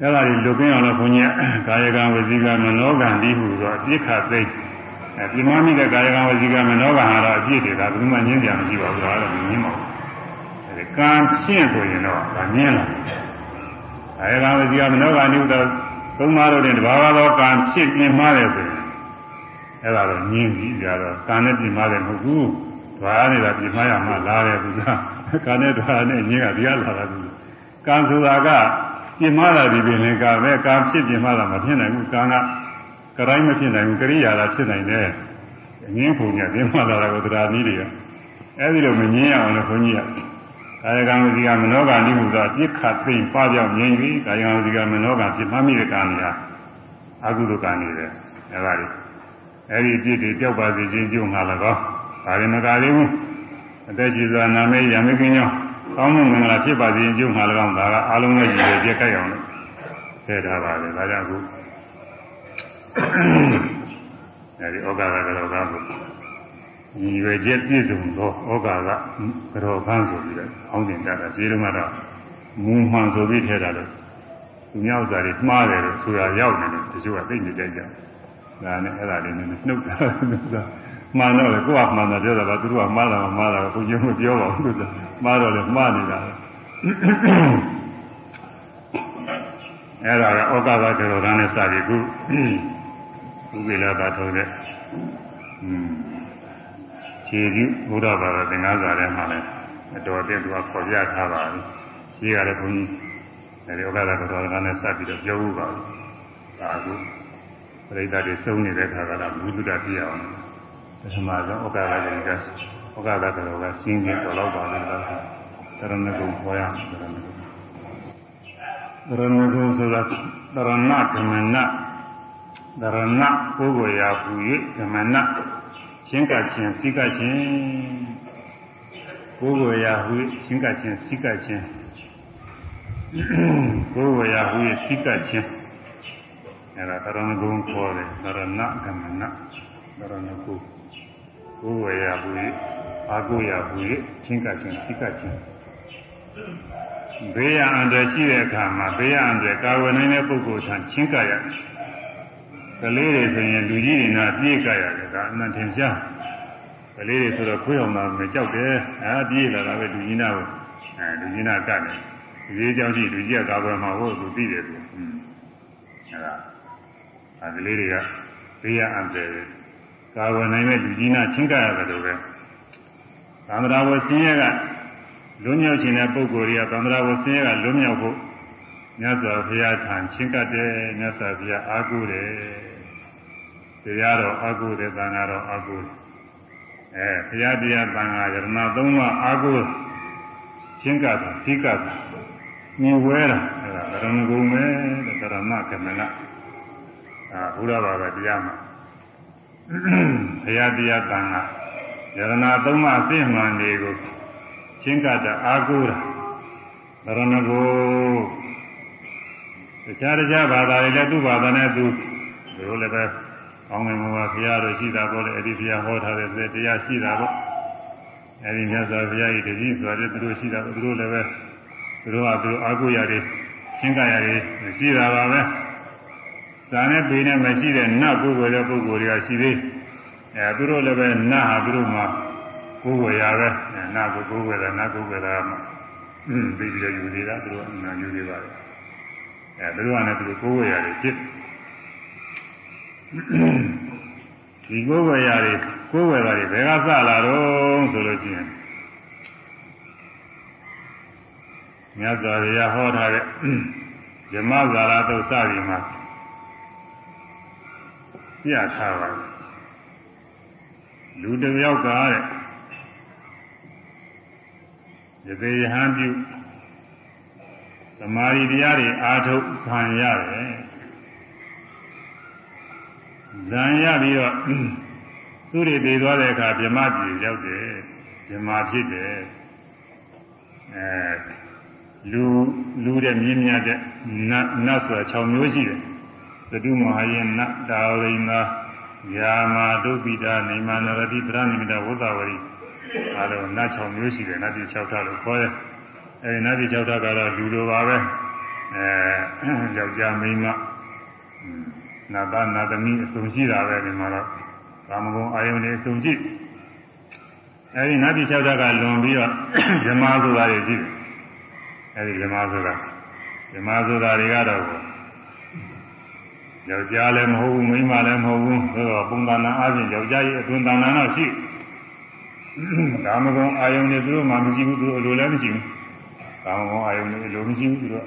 အဲ့ဒါကြီးလူကင်းအောင်လို့ဘုန်းကြီးကာယကံဝစီကမနောကံဒီဟုဆိုအပြစ်ခသိအဲပြမမိတဲ့ကာယကံဝစီကမနောကံဟာတော့အပြစ်တွေကဘယ်သူမှငင်းကြမရှိပါဘူးဒါတော့ငင်းပါဘူးအဲဒီကံဖြင့်ဆိုရင်တော့ဒါငင်းလာကာယကံဝစီကမနောကံဒီဟုတော့သုံးပါးလို့တဲ့တဘာဝသောကံဖြင့်ပြင်မာတယ်ဆိုရင် အဲ့ဒါတော့ငင်းပြီးကြတော့ကံနဲ့ပြင်မာတယ်မဟုတ်ဘူး။ဘာနေတာပြင်မာရမှလာတယ်သူကကံနဲ့ဓာတ်နဲ့ညင်းကတရားလာတာသူကံဆိုတာကပြင်မာတာဒီပင်လည်းကပဲကံဖြစ်ပြင်မာတာမဖြစ်နိုင်ဘူးကံကကရိုင်းမဖြစ်နိုင်ဘူးကရိယာလာဖြစ်နိုင်တယ်အငင်းပုံညာပြင်မာလာတာကိုတရားနည်းတွေကအဲဒီလိုမငင်းရအောင်လို့ခွန်ကြီးကကာယကံဝစီကမနောကံဒီဟုသောပြစ်ခတ်သိမ့်ပပြောင်းငြိမ်းပြီးကာယကံဝစီကမနောကံဖြစ်မှမိတဲ့ကံတွေဟာအကုသိုလ်ကံတွေပဲအဲဒါတွေ အဲဒီပြစ်တွေကြောက်ပါစေခြင်းကျုံငါ၎င်းဒါရင်မကလေးဘူးအသက်ကြီးစွာနာမေးရမကင်းကြောင်းကောင်းမှုမင်္ဂလာဖြစ်ပါစေခြင်းကျုံငါ၎င်းဒါကအားလုံးရဲ့ရည်ရွယ်ချက်ကြိုက်အောင်လို့ထည့်ထားပါတယ်ဒါကြောင့်အခုအဲဒီဩကာသကတော့ကားကိုညီရွယ်ချက်ပြည့်စုံသောဩကာသကတော့ခန်းဆိုပြီးတော့အောင်းတင်ကြတာဒီလိုမှတော့မူမှန်ဆိုပြီးထည့်တာလို့သူများဥစ္စာတွေမှားတယ်လို့ဆိုတာရောက်နေတယ်တချို့ကသိနေကြကြ ဒါနဲ့အဲ့ဒါလေးနည်းနှုတ်တာမှန်တော့လေကိုကမှန်တာပြောတာပါသူတို့ကမှားတာမှားတာကိုကျုံမပြောပါဘူးလို့မှားတော့လေမှားနေတာအဲ့ဒါကဩကာသကြောရနဲ့စပြီးခုဥပိလာတာထုတ်တဲ့อืมခြေပြုဘုရားဘာသာသင်္ကန်းစာထဲမှာလည်းအတော်အသင့်သူကခေါ်ပြထားပါပြီ။ရှိရတယ်ဘုန်းကြီးအဲဒီဩကာသကြောရနဲ့စပြီးတော့ပြောဥပါဘူး။ဒါအခု ပရိသတ်တွေစုံနေတဲ့ခါကလာဘုဒ္ဓပြည့်အောင်ပထမဆုံးဩကာသကြောကဩကာသကြောကရှင်းပြီးတော့တော့ပါလို့လား။တရဏဂုံခေါ်ရမယ်တရဏဂုံ။တရဏဂုံဆိုတာတရဏဓမ္မနာဒရဏပုဂ္ဂိုလ်ရာဟူ၍ဓမ္မနရှင်းကခြင်းစိကခြင်းပုဂ္ဂိုလ်ရာဟူရှင်းကခြင်းစိကခြင်းကိုယ်ဝေယဟူ၍စိတ်ကချင်း အဲ့ဒါတရဏဂုံခေါ်တယ်တရဏကမနတရဏဂုကိုယ်ဝေယဟူ၍အာကိုယဟူ၍ချင်းကချင်းစိတ်ကချင်းဘေးရန်အန္တရာယ်ရှိတဲ့အခါမှာဘေးရန်အန္တရာယ်ကာဝယ်နိုင်တဲ့ပုဂ္ဂိုလ်ထံချင်းကရတယ်ကလေးတွေဆိုရင်လူကြီးတွေနာပြေးကြရတယ်ဒါအမှန်ထင်ရှားကလေးတွေဆိုတော့ခွေးအောင်လာမကြောက်တယ်အဲပြေးလာတာပဲလူကြီးနာကိုအဲလူကြီးနာကတ်တယ်ဒီလေးကြောင့်ရှိလူကြီးကကာကွယ်မှာဟုတ်သူသိတယ်သူอืมအဲဒါ အဲကလေးတွေကဘေးရအံတယ်ကာကွယ်နိုင်တဲ့လူကြီးနာချင်းကရတယ်လို့ပဲသံဃာဝဆင်းရဲကလွတ်မြောက်ခြင်းတဲ့ပုဂ္ဂိုလ်တွေကသံဃာဝဆင်းရဲကလွတ်မြောက်ဖို့မြတ်စွာဘုရားထံချင်းကတယ်မြတ်စွာဘုရားအားကိုးတယ်တရားတော်အားကိုးတယ်သံဃာတော်အားကိုးတယ်အဲဘုရားတရားသံဃာယရဏသုံးပါးအားကိုးချင်းကတာဓိကတာမြင်ဝဲတာအဲဒါရဏဂုံပဲတဲ့တရဏကမလ အာဘုရားဘာသာတရားမှာဘုရားတရားသံဃာယရဏသုံးပါးအသိမှန်တွေကိုချင်းကတာအားကိုးတာရဏဂုံတခြားတခြားဘာသာတွေလည်းသူ့ဘာသာနဲ့သူတို့လည်းပဲကောင်းငင်ဘုရားဘုရားတို့ရှိတာပေါ့လေအဲ့ဒီဘုရားဟောထားတဲ့တရားရှိတာပေါ့အဲ့ဒီမြတ်စွာဘုရားကြီးတကြီးဆိုတဲ့သူတို့ရှိတာသူတို့လည်းပဲသူတို့ကသူတို့အာကိုရတယ်ရှင်းကြရတယ်ရှိတာပါပဲ ဇာနဲ့ပေနဲ့မရှိတဲ့နတ်ကိုယ်ဝယ်တဲ့ပုဂ္ဂိုလ်တွေကရှိသေးအဲသူတို့လည်းပဲနတ်ဟာသူတို့မှာကိုယ်ဝယ်ရပဲနတ်ကိုကိုယ်ဝယ်တာနတ်ကိုယ်ဝယ်တာမှอืมပြီးပြီးတော့ယူနေတာသူတို့နာယူနေပါတယ်အဲသူတို့ကလည်းသူတို့ကိုယ်ဝယ်ရတယ်ဖြစ်ဒီကိုယ်ဝယ်ရတယ်ကိုယ်ဝယ်တာတွေဘယ်ကစလာတော့ဆိုလို့ရှိရင်မြတ်စွာဘုရားဟောထားတဲ့ဓမ္မဇာရတုစသည်မှာ ပြထားပါတယ်လူတစ်ယောက်ကတဲ့ယသေယဟန်ပြုသမာဓိတရားတွေအားထုတ်ခံရတယ်ဇံရပြီးတော့သူတွေတည်သွားတဲ့အခါဗြဟ္မပြည်ရောက်တယ်ဗြဟ္မာဖြစ်တယ်အဲလူလူတဲ့မြင်းမြတ်တဲ့နတ်နတ်ဆိုတာ6မျိုးရှိတယ် သတုမဟာယနတ်ဒါဝိနာယာမာဒုပိတာနေမနရတိပရဏိမိတဝုသဝရီအဲလိုနတ်6မျိုးရှိတယ်နတ်ပြည်6ထလို့ခေါ်တယ်အဲဒီနတ်ပြည်6ထကတော့လူလိုပါပဲအဲယောက်ျားမိန်းမနာသနာသမီးအစုံရှိတာပဲဒီမှာတော့ကာမဂုဏ်အာယုန်တွေအစုံရှိအဲဒီနတ်ပြည်6ထကလွန်ပြီးတော့ဇမားဆိုတာတွေရှိတယ်အဲဒီဇမားဆိုတာဇမားဆိုတာတွေကတော့ ယောက်ျားလည်းမဟုတ်ဘူးမိန်းမလည်းမဟုတ်ဘူးဆိုတော့ပုံသဏ္ဍာန်အချင်းယောက်ျားရဲ့အသွင်သဏ္ဍာန်တော့ရှိကာမဂုဏ်အာယုန်တွေသူတို့မှမရှိဘူးသူတို့အလိုလည်းမရှိဘူးကာမဂုဏ်အာယုန်တွေအလိုမရှိဘူးသူတို့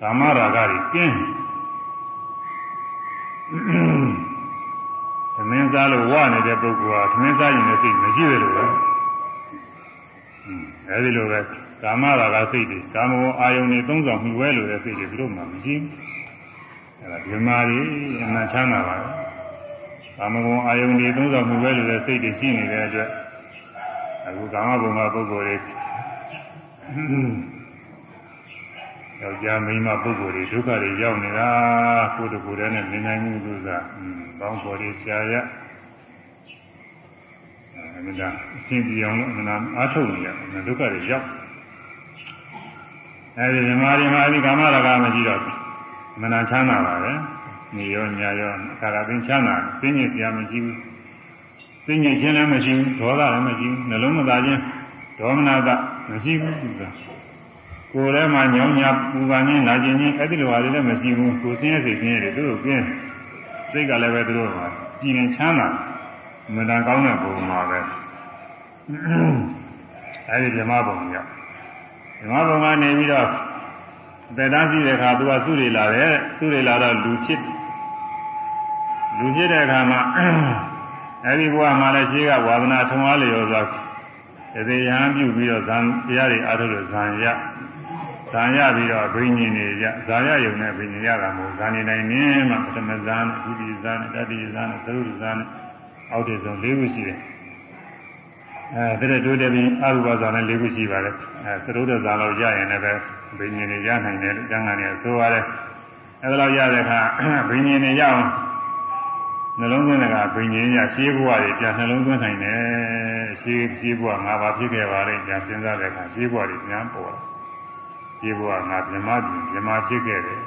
ကာမရာဂတွေကျင်းသမင်းစားလို့ဝနေတဲ့ပုဂ္ဂိုလ်ဟာသမင်းစားရင်လည်းစိတ်မရှိတယ်လို့ပဲအဲဒီလိုပဲကာမရာဂစိတ်တွေကာမဂုဏ်အာယုန်တွေသုံးဆောင်မှုဝဲလို့တဲ့စိတ်တွေသူတို့မှမရှိဘူး အဲဒါဓမ္မတွေအမှန်ချမ်းသာပါကာမဂုဏ်အာယုန်တွေသုံးဆောင်မှုဝဲလို့တဲ့စိတ်တွေရှိနေတဲ့အတွက်အခုကာမဂုဏ်ကပုဂ္ဂိုလ်တွေယောက်ျားမိန်းမပုဂ္ဂိုလ်တွေဒုက္ခတွေရောက်နေတာကိုယ်တကူတည်းနဲ့နေနိုင်မှုလို့သာဘောင်းပေါ်တွေရှားရအမှန်တရားအရှင်းပြအောင်လို့အမှန်အားထုတ်နေရဒုက္ခတွေရောက်အဲဒီဓမ္မတွေမှာဒီကာမရာဂမရှိတော့ မနာချမ်းသာပါပဲနေရောညာရောအခါကသိချမ်းသာသိညစ်ပြမရှိဘူးသိညစ်ခြင်းလည်းမရှိဘူးဒေါသလည်းမရှိဘူးနှလုံးမသားခြင်းဒေါမနတာမရှိဘူးသူကကိုယ်ထဲမှာညောင်းညာပူပန်ခြင်းနာကျင်ခြင်းအဲ့ဒီလိုဟာတွေလည်းမရှိဘူးကိုယ်ဆင်းရဲစိတ်ဆင်းရဲတွေသူတို့ကျင်းစိတ်ကလည်းပဲသူတို့မှာကြည်နေချမ်းသာမနာကောင်းတဲ့ပုံမှာပဲအဲ့ဒီဓမ္မပုံကြီးဓမ္မဘုံကနေပြီးတော့ သက်တမ်းရှိတဲ့အခါသူကသုရိလာတယ်သုရိလာတော့လူဖြစ်လူဖြစ်တဲ့အခါမှာအဲဒီဘဝမှာလည်းရှိကဝါဒနာထုံအားလျော်စွာသေယံပြုပြီးတော့ဇံတရားတွေအားထုတ်လို့ဇံရဇံရပြီးတော့ဘိညာဉ်တွေရဇာရယုံနဲ့ဘိညာဉ်ရတာမဟုတ်ဇာနေနိုင်နေမှပထမဇာနဲ့ဒုတိယဇာနဲ့တတိယဇာနဲ့သရုပ်ဇာနဲ့အောက်တဆုံး၄ခုရှိတယ်အဲဒါတိုးတက်ပြီးအရူပဇာနဲ့၄ခုရှိပါတယ်အဲသရုပ်ဇာလောက်ရရင်လည်းပဲ ဘိညာဉ်တွေရနိုင်တယ်လို့ကျမ်းဂန်တွေဆိုရတယ်အဲဒါလောက်ရတဲ့အခါဘိညာဉ်တွေရအောင်နှလုံးသွင်းတဲ့ကဘိညာဉ်ရရှင်းဘဝတွေပြန်နှလုံးသွင်းနိုင်တယ်ရှင်းရှင်းဘဝငါဘာဖြစ်ခဲ့ပါလဲပြန်စဉ်းစားတဲ့အခါရှင်းဘဝတွေပြန်ပေါ်လာရှင်းဘဝငါမြမပြည်မြမဖြစ်ခဲ့တယ်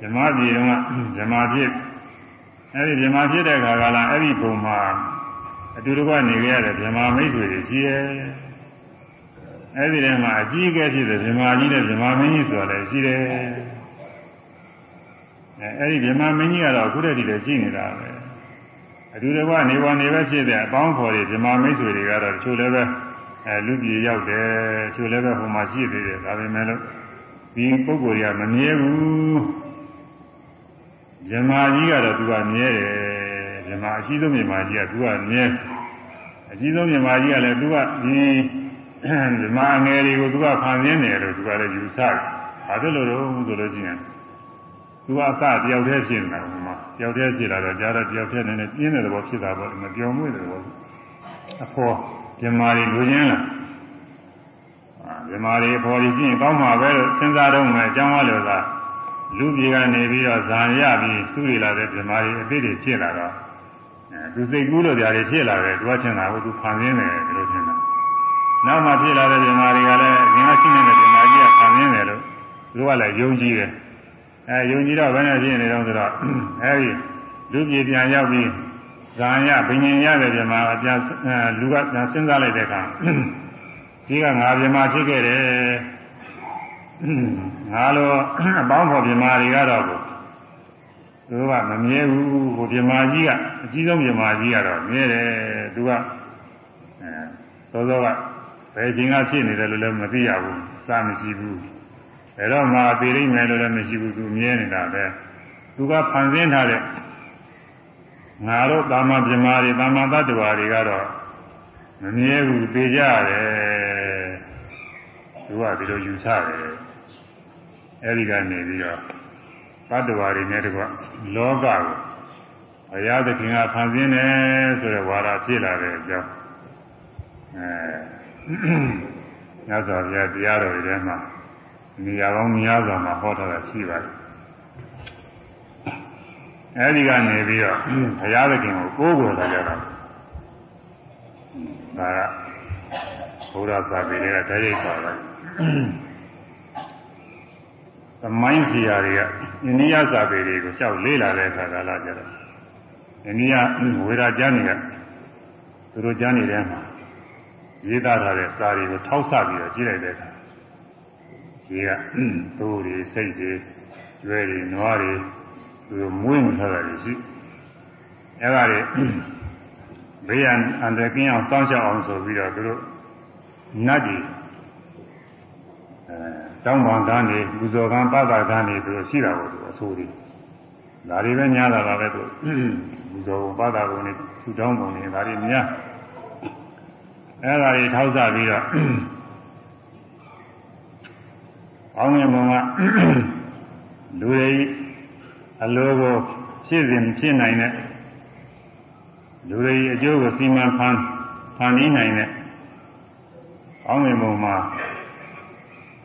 မြမပြည်တော့မြမဖြစ်အဲဒီမြမဖြစ်တဲ့အခါကလည်းအဲ့ဒီဘုံမှာအတူတကွနေကြရတဲ့မြမမိတ်ဆွေတွေရှိရဲ့ အဲ့ဒီထဲမှာအကြီးအကဲဖြစ်တဲ့မြမကြီးနဲ့မြမမင်းကြီးဆိုတာလည်းရှိတယ်အဲအဲ့ဒီမြမမင်းကြီးကတော့အခုတည်းကလည်းရှိနေတာပဲအတူတကွနေပေါ်နေပဲဖြစ်တဲ့အပေါင်းဖော်တွေမြမမိတ်ဆွေတွေကတော့တချို့လည်းပဲအဲလူပြည်ရောက်တယ်တချို့လည်းပဲဟိုမှာရှိသေးတယ်ဒါပေမဲ့လို့ဒီပုဂ္ဂိုလ်တွေကမမြဲဘူးဇမာကြီးကတော့သူကမြဲတယ်ဇမာအရှိဆုံးမြမာကြီးကသူကမြဲအရှိဆုံးမြမာကြီးကလည်းသူကဒီ ဇမာငယ်တွေကိုသူကခံရင်းတယ်လို့သူကလည်းယူဆတယ်။ဘာဖြစ်လို့လဲဆိုလို့ရှိရင်သူကအစတယောက်တည်းဖြစ်နေတာဟိုမှာတယောက်တည်းဖြစ်လာတော့ကြားတော့တယောက်တည်းနည်းနည်းပြင်းတဲ့သဘောဖြစ်တာပေါ့မပြောင်းမွေ့တဲ့သဘောအဖေါ်ဇမာတွေလူချင်းလားဇမာတွေအဖေါ်ကြီးရှိရင်ကောင်းမှာပဲလို့စဉ်းစားတော့မယ်အကြောင်းအလို့သာလူပြေကနေပြီးတော့ဇံရပြီးသူ့ရလာတဲ့ဇမာတွေအစ်စ်တွေဖြစ်လာတော့အဲသူစိတ်ကူးလို့ကြာတွေဖြစ်လာတယ်သူကထင်တာကိုသူဖန်ဆင်းတယ်လို့ထင်တာ နောက်မှဖြစ်လာတဲ့ဇမာတွေကလည်းငင်ကရှိနေတဲ့ဇမာကြီးကဖန်ဆင်းတယ်လို့သူကလည်းယုံကြည်တယ်အဲယုံကြည်တော့ဘယ်နဲ့ဖြစ်နေတော့ဆိုတော့အဲဒီလူပြေပြန်ရောက်ပြီးဇာညဘိညာဉ်ရတဲ့ဇမာကပြန်လူကပြန်စဉ်းစားလိုက်တဲ့အခါဒီကငါဇမာဖြစ်ခဲ့တယ်ငါလိုအပေါင်းဖော်ပြမာတွေကတော့သူကမမြဲဘူးဟိုပြမာကြီးကအကြီးဆုံးပြမာကြီးကတော့မြဲတယ်သူကအဲသောသောက ဘယ်ချိန်ကဖြစ်နေတယ်လို့လည်းမသိရဘူးစာမရှိဘူးဘယ်တော့မှသိလိမ့်မယ်လို့လည်းမရှိဘူးသူမြဲနေတာပဲသူကဖန်ဆင်းထားတဲ့ငါတို့တာမပြမာတွေတာမတ္တဝါတွေကတော့မမြဲဘူးသိကြရတယ်သူကဒီလိုယူဆတယ်အဲဒီကနေပြီးတော့တတ္တဝါတွေနဲ့တကွလောကကိုဘုရားသခင်ကဖန်ဆင်းတယ်ဆိုတဲ့ဝါဒဖြစ်လာတဲ့အကြောင်းအဲ ညဇော်ပြတရားတော်တွေထဲမှာနေရာပေါင်းများစွာမှာဟောထားတာရှိပါတယ်အဲဒီကနေပြီးတော့ဘုရားသခင်ကိုကိုးကွယ်လာကြတာဒါကဘုရားသာပေတွေကတည်းကပါပဲသမိုင်းစီယာတွေကအိန္ဒိယစာပေတွေကိုလျှောက်လေးလာတဲ့အခါကလာကြတော့အိန္ဒိယဝေဒကျမ်းတွေကသူတို့ကျမ်းတွေထဲမှာ ရေးသားထားတဲ့စာတွေကိုထောက်ဆပြီးတော့ကြည့်လိုက်တဲ့အခါဒီကသိုးတွေစိတ်တွေကျွဲတွေနွားတွေသူတို့မွေးနေထားတာတွေရှိအဲဒါတွေဘေးရန်အန္တရာယ်ကင်းအောင်စောင့်ရှောက်အောင်ဆိုပြီးတော့သူတို့နတ်ကြီးအဲတောင်းပန်သားနေပူဇော်ကံပသကံနေသူတို့ရှိတာကိုသူအဆိုးတွေဒါတွေပဲညားတာပါပဲသူပူဇော်ပသကုံနေဆူတောင်းပုံနေဒါတွေများ အဲဒါတွေထောက်ဆပြီးတော့အောင်းငယ်ဘုံကလူတွေအလိုကိုဖြစ်စဉ်ဖြစ်နိုင်တဲ့လူတွေအကျိုးကိုစီမံဖန်ဖန်ပြီးနိုင်တဲ့အောင်းငယ်ဘုံမှာ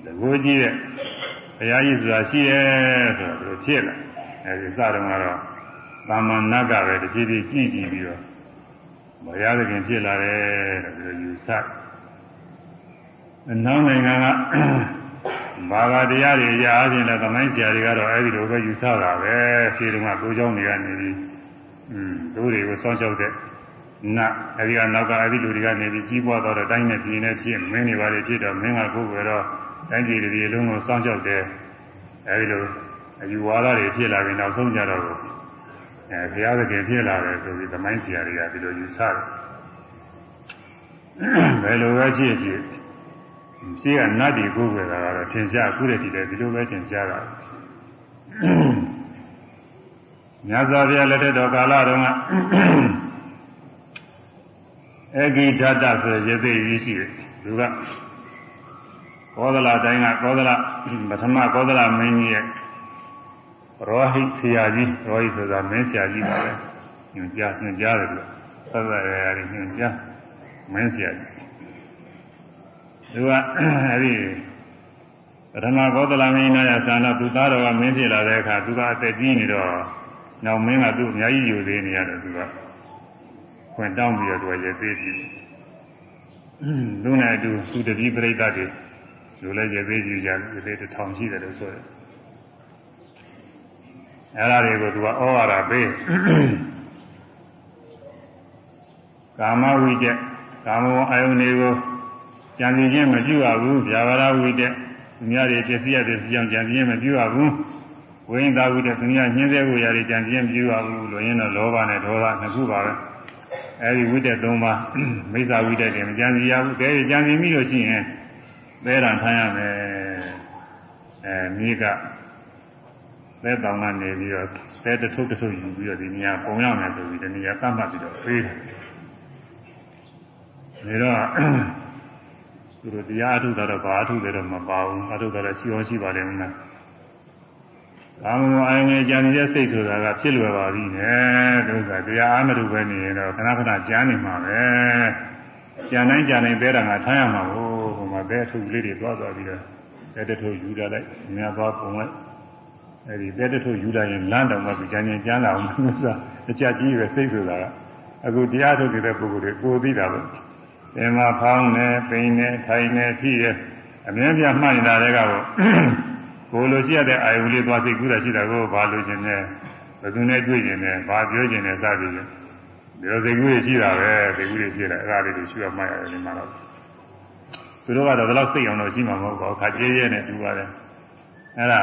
တကူကြီးတဲ့ဘုရားကြီးဆိုတာရှိတယ်ဆိုတော့သူဖြစ်လာအဲဒီစတော့ကတော့သာမန်နတ်ကပဲတဖြည်းဖြည်းကြည့်ကြည့်ပြီးတော့ ဘုရားသခင်ဖြစ်လာတယ်လို့ယူဆအနောက်နိုင်ငံကဘာသာတရားတွေရအားဖြင့်လည်းသမိုင်းဆရာတွေကတော့အဲဒီလိုပဲယူဆတာပဲရှင်းတုန်းကကိုเจ้าနေကနေပြီးอืมတို့တွေကိုစောင့်ရှောက်တဲ့နတ်အဲဒီကနောက်ကအဲဒီလူတွေကနေပြီးကြီးပွားတော့တဲ့အတိုင်းနဲ့ပြင်းနေဖြစ်မင်းတွေပါလေဖြစ်တော့မင်းကကိုယ်ွယ်တော့တိုင်းပြည်တွေလုံးကိုစောင့်ရှောက်တယ်အဲဒီလိုအယူဝါဒတွေဖြစ်လာပြီးနောက်ဆုံးကြတော့ အဲဘုရားသခင်ဖြစ်လာတယ်ဆိုပြီးသမိုင်းဆရာတွေကဒီလိုယူဆတယ်ဘယ်လိုပဲဖြစ်ဖြစ်ရှိကနတ်တွေကိုယ်ွယ်တာကတော့ထင်ရှားအခုတည်းဒီလည်းဒီလိုပဲထင်ရှားတာမြတ်စွာဘုရားလက်ထက်တော်ကာလတုန်းကအေဂိဓာတဆိုရသေးကြီးရှိတယ်သူကကောသလတိုင်းကကောသလပထမကောသလမင်းကြီးရဲ့ ရောဟိဆရာကြီးရောဟိဆိုတာမင်းဆရာကြီးပါပဲညွှန်ကြားညွှန်ကြားတယ်လို့သတ်သတ်ရရညွှန်ကြားမင်းဆရာကြီးသူကအဲဒီပထမဘောဓလမင်းနာရသာနာသူသားတော်ကမင်းဖြစ်လာတဲ့အခါသူကအသက်ကြီးနေတော့နောက်မင်းကသူ့အများကြီးယူသေးနေရတယ်သူကခွင့်တောင်းပြီးတော့သူကရေသေးပြီလူနဲ့အတူသူတတိပရိသတ်တွေလူလည်းရေသေးကြည့်ကြရေသေးတစ်ထောင်ရှိတယ်လို့ဆိုတယ် အဲ့ဒါတွေကိုသူကဩဝါဒပေးကာမဝိတ္တကာမဝအာယုန်တွေကိုကြံစည်ခြင်းမပြုရဘူးဗျာပါဒဝိတ္တသူများတွေပြည့်စည်ရတဲ့စီအောင်ကြံစည်ခြင်းမပြုရဘူးဝိညာသာဝိတ္တသူများညှင်းဆဲကိုရာတွေကြံစည်ခြင်းမပြုရဘူးလို့ရင်းတော့လောဘနဲ့ဒေါသနှစ်ခုပါပဲအဲဒီဝိတ္တသုံးပါးမိစ္ဆာဝိတ္တတွေမကြံစည်ရဘူးတကယ်ကြံစည်မိလို့ရှိရင်သဲရန်ထားရမယ်အဲမိက သဲတောင်ကနေပြီးတော့သဲတထုပ်တထုပ်ယူပြီးတော့ဒီနေရာပုံရောက်နေဆိုပြီးဒီနေရာသတ်မှတ်ပြီးတော့ပေးတယ်ဒါတော့သူတို့တရားအထုတာတော့ဘာအထုတယ်တော့မပါဘူးအထုတာတော့ရှိအောင်ရှိပါတယ်မလားကာမဂုဏ်အယုံရဲ့ကြံနေတဲ့စိတ်ဆိုတာကဖြစ်လွယ်ပါပြီနဲ့ဒုက္ခတရားအားမတူပဲနေရင်တော့ခဏခဏကြားနေမှာပဲကြံတိုင်းကြံတိုင်းပဲတာငါထားရမှာကိုဟိုမှာပဲအထုလေးတွေသွားသွားပြီးတော့ပဲတထုယူရလိုက်အများသွားပုံလိုက် အဲဒီပဲတထုယူလာရင်လမ်းတော်မှာကြံကြံကြမ်းလာအောင်လို့ဆိုတာအကြကြီးပဲစိတ်ဆိုတာကအခုတရားထုတ်တဲ့ပုဂ္ဂိုလ်တွေကိုသိတာပဲသင်္မာဖောင်းနေပိန်နေထိုင်နေဖြစ်ရအမြဲပြမှတ်နေတာတွေကပေါ့ကိုလိုရှိရတဲ့အာယုလေးသွားစိတ်ကူးတာရှိတာကိုဘာလို့ခြင်းနဲ့ဘယ်သူနဲ့တွေ့ခြင်းနဲ့ဘာပြောခြင်းနဲ့စသည်ဖြင့်ဒီလိုစိတ်ကူးရရှိတာပဲစိတ်ကူးရဖြစ်တယ်အဲ့ဒါလေးတွေရှိရမှရတယ်ဒီမှာတော့သူတို့ကတော့ဘယ်လောက်စိတ်အောင်လို့ရှိမှာမဟုတ်ပါဘူးခါကျဲရဲနဲ့တူပါတယ်အဲ့ဒါ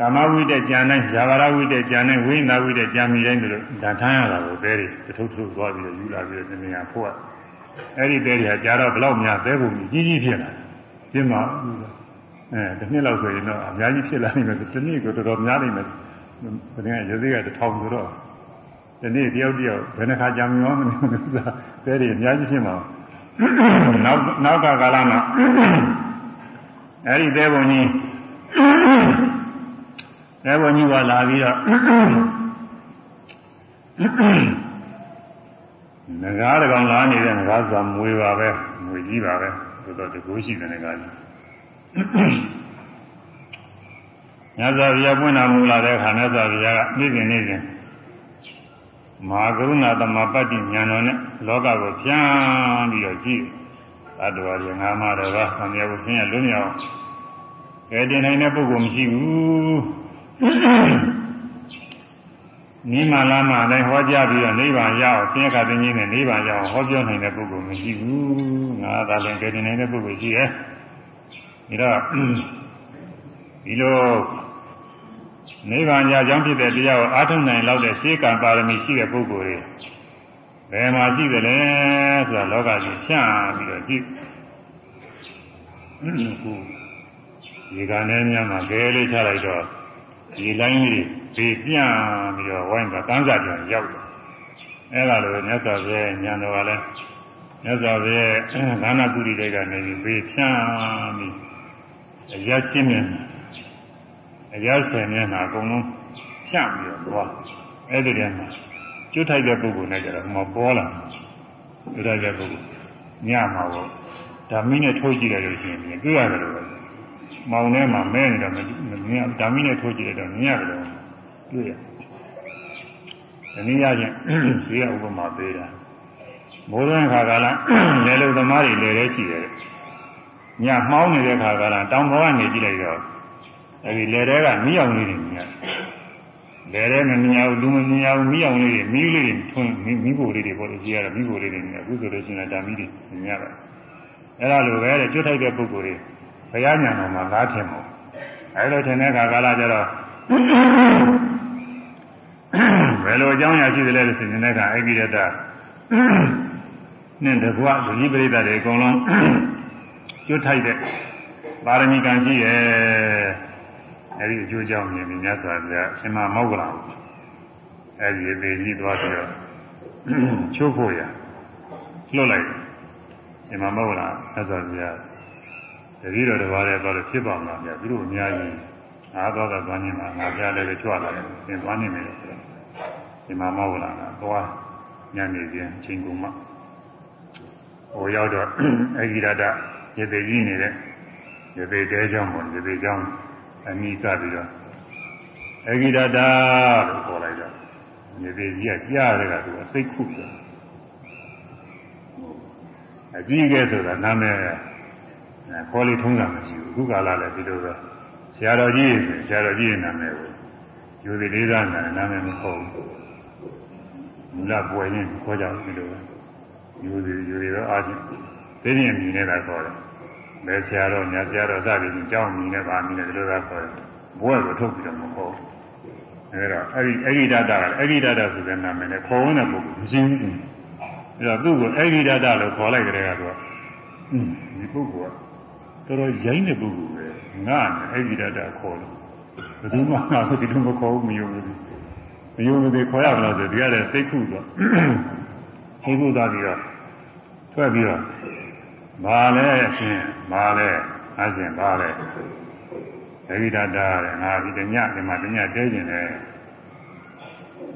ကာမဝိတ္တကြံတိုင်းဇာဝရဝိတ္တကြံတိုင်းဝိညာဝိတ္တကြံမိတိုင်းတို့ဒါထမ်းရတာကိုတဲတွေတထုပ်ထုပ်သွားပြီးတော့ယူလာပြီးတော့နေရာဖို့အဲ့ဒီတဲတွေကကြာတော့ဘလောက်များသဲပုံကြီးကြီးဖြစ်လာပြင်းမှာအဲတစ်နှစ်လောက်ဆိုရင်တော့အများကြီးဖြစ်လာနိုင်မယ်တစ်နှစ်ကိုတော်တော်များနိုင်မယ်ဒါနဲ့ရေသေးကတစ်ထောင်ဆိုတော့ဒီနေ့တယောက်တယောက်ဘယ်နှခါကြာမရောမလို့ဆိုတာတဲတွေအများကြီးဖြစ်မှာနောက်နောက်ကကာလမှာအဲ့ဒီသဲပုံကြီး အဲဘုန်းကြီးကလာပြီးတော့ငကားတကောင်လာနေတဲ့ငကားဆိုတာမွေပါပဲမွေကြီးပါပဲဆိုတော့တကူရှိတဲ့ငကားကြီးညဇာဗျာပွင့်တော်မူလာတဲ့အခါညဇာဗျာကနေ့စဉ်နေ့စဉ်မဟာကရုဏာသမပတ္တိဉာဏ်တော်နဲ့လောကကိုပြန်ပြီးတော့ကြည့်သတ္တဝါတွေငါးပါးတော့ဆံမြကိုပြင်းရလွတ်မြောက်ကဲတင်နိုင်တဲ့ပုဂ္ဂိုလ်မရှိဘူး နိမလာမလည်းဟောကြားပြီးတော့နိဗ္ဗာန်ရအောင်ဆင်းရဲခါသိင်းကြီးနဲ့နိဗ္ဗာန်ရအောင်ဟောပြောနိုင်တဲ့ပုဂ္ဂိုလ်မရှိဘူးငါသာလည်းကြည်နိုင်တဲ့ပုဂ္ဂိုလ်ရှိရဲ့ဒါတော့ဒီလိုနိဗ္ဗာန်ရကြောင်းဖြစ်တဲ့တရားကိုအားထုတ်နိုင်လောက်တဲ့ရှေးကံပါရမီရှိတဲ့ပုဂ္ဂိုလ်တွေဘယ်မှာရှိသလဲဆိုတာလောကကြီးဖြန့်ပြီးတော့ကြည့်ခုဒီကနေ့ညမှာဘယ်လေးချလိုက်တော့ ဒီလိုင်းလေးဘေးပြန့်ပြီးတော့ဝိုင်းကကန်းစားပြန်ရောက်တယ်အဲ့ဒါလိုမြတ်စွာဘုရားညံတော်ကလည်းမြတ်စွာဘုရားဒါနကုတိတွေကနေပြီးဘေးဖြန့်ပြီးအရရှင်းမြင်အရဆယ်မျက်နှာအကုန်လုံးဖြန့်ပြီးတော့သွားအဲ့ဒီတည်းမှာကျွတ်ထိုက်တဲ့ပုဂ္ဂိုလ်နဲ့ကြတော့မပေါ်လာဘူးကျွတ်ထိုက်တဲ့ပုဂ္ဂိုလ်ညမှာပေါ့ဓာမိနဲ့ထိုးကြည့်လိုက်လို့ရှိရင်တွေ့ရတယ်လို့မောင်ထဲမှာမဲနေတော့မ မြင်ဓာမိနဲ့ထိုးကြည့်လိုက်တော့မြင်ရတယ်လို့တွေ့ရ။ဒီနည်းအားဖြင့်ဈေးဥပမာပေးတာမိုးရွာခါကလာလေလုံသမားတွေလေရဲရှိတယ်။ညမှောင်းနေတဲ့ခါကလာတောင်ပေါ်ကနေကြည့်လိုက်တော့အဲဒီလေတဲကမီးအောင်လေးတွေမြင်ရတယ်။လေတဲမမြင်အောင်လူမမြင်အောင်မီးအောင်လေးတွေမီးလေးတွေထွန်းမီးဖို့လေးတွေပေါ်လို့ကြည့်ရတော့မီးဖို့လေးတွေမြင်အခုဆိုလို့ရှိရင်ဒါမီးတွေမြင်ရတယ်။အဲလိုပဲတဲ့ကျွတ်ထိုက်တဲ့ပုဂ္ဂိုလ်တွေဘုရားညာတော်မှာလားထင်မို့ အဲလိုထင်တဲ့ခါကလာကျတော့ဘယ်လိုအကြောင်းအရာရှိသလဲလို့ဆိုရင်လည်းကအဲ့ဒီတည်းနဲ့တကွလူကြီးပရိသတ်တွေအကုန်လုံးကျွတ်ထိုက်တဲ့ပါရမီကံရှိရဲ့အဲ့ဒီအကျိုးကြောင့်မြင်ပြီးမြတ်စွာဘုရားရှင်မမောက္ကလာအဲ့ဒီအသေးကြီးသွားပြီးတော့ချိုးဖို့ရလွတ်လိုက်ရှင်မမောက္ကလာမြတ်စွာဘုရား တတိတော်တစ်ပါးလည်းတော့ဖြစ်ပါမှာဗျာသူတို့အများကြီးငါသွားတော့သွားနေမှာငါကြားလည်းပဲကြွလာတယ်သင်သွားနေမယ်လို့ဆိုတော့ဒီမှာမဟုတ်လားကသွားညနေချင်းအချိန်ကုန်မှဟိုရောက်တော့အဂိရတရေသေးကြီးနေတဲ့ရေသေးတဲကြောင်းပေါ့ရေသေးကြောင်းအမိစပြီးတော့အဂိရတလို့ခေါ်လိုက်တော့ရေသေးကြီးကကြားရတဲ့ကသူကစိတ်ခုတယ်အကြီးကဲဆိုတာနာမည် ခေါ်လေးထုံးတာမရှိဘူးအခုကာလလည်းဒီလိုပဲဆရာတော်ကြီးဆိုဆရာတော်ကြီးရဲ့နာမည်ကိုယူသည်လေးစားနာနာမည်မခေါ်ဘူးမူလပွယ်ရင်ခေါ်ကြဘူးဒီလိုပဲယူသည်ယူသည်တော့အားဖြင့်သိရင်မြင်နေတာခေါ်တယ်ဘယ်ဆရာတော်ညာဆရာတော်စသည်ဖြင့်ကြောင်းမြင်နေပါမြင်နေဒီလိုသာခေါ်တယ်ဘွဲကိုထုတ်ပြီးတော့မခေါ်ဘူးအဲဒါအဲ့ဒီအဂိဒတကလည်းအဂိဒတဆိုတဲ့နာမည်နဲ့ခေါ်ဝင်တဲ့ပုဂ္ဂိုလ်မရှိဘူးအဲတော့သူ့ကိုအဂိဒတလို့ခေါ်လိုက်ကြတဲ့ကတော့ဒီပုဂ္ဂိုလ်က တော်တော်ရိုင်းတဲ့ပုဂ္ဂိုလ်ပဲငါနဲ့အဂိဒတခေါ်လို့ဘယ်သူမှငါ့ကိုဒီလိုမခေါ်ဘူးမယုံဘူးမယုံဘူးခေါ်ရမလားဆိုဒီကလည်းစိတ်ခုတော့စိတ်ခုသွားပြီးတော့ထွက်ပြီးတော့ဘာလဲအရှင်ဘာလဲအရှင်ဘာလဲဒိဋ္ဌာတာတဲ့ငါဒီတညဒီမှာတညတဲကျင်တယ်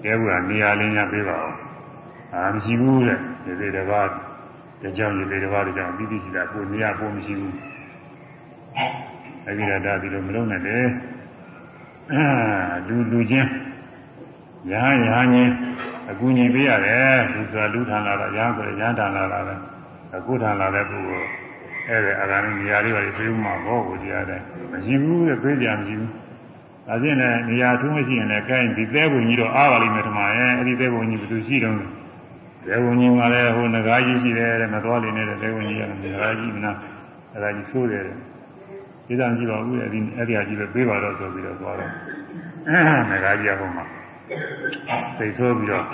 တဲဘူးကနေရာလေးများပေးပါဦးအာမရှိဘူးတဲ့ဒီသေးတစ်ပါးတကြောင်ဒီသေးတစ်ပါးတကြောင်ပြီးပြီးရှိတာကိုနေရာကိုမရှိဘူး ဒိဋ္ဌာတာဒီလိုမလုံးနဲ့လေအာလူလူချင်းရဟန်းရဟန်းချင်းအကူညီပေးရတယ်လူဆိုတာလူထန်လာတာရဟန်းဆိုရဟန်းထန်လာတာပဲအခုထန်လာတဲ့ပုဂ္ဂိုလ်အဲ့ဒါအကာနေနေရာလေးပါလေပြေးမှဘောကိုတရားတယ်မရှိဘူးတဲ့ပြေးကြမရှိဘူးဒါဖြင့်လည်းနေရာထုံးမရှိရင်လည်းကိုင်းဒီသဲဘုံကြီးတော့အားပါလိမ့်မယ်ထမရဲ့အဲ့ဒီသဲဘုံကြီးဘယ်သူရှိတော့သဲဘုံကြီးကလည်းဟိုငကားကြီးရှိတယ်တဲ့မတော်လေးနေတဲ့သဲဘုံကြီးကလည်းငကားကြီးမနာအဲ့ဒါကြီးဆိုးတယ် ဒီတန်ကြည့်ပါဦးအဲ့ဒီအဲ့ဒီအကြီးပဲပေးပါတော့ဆိုပြီးတော့သွားတော့ငကားကြီးကဟိုမှာသိဆိုးပြီးတော့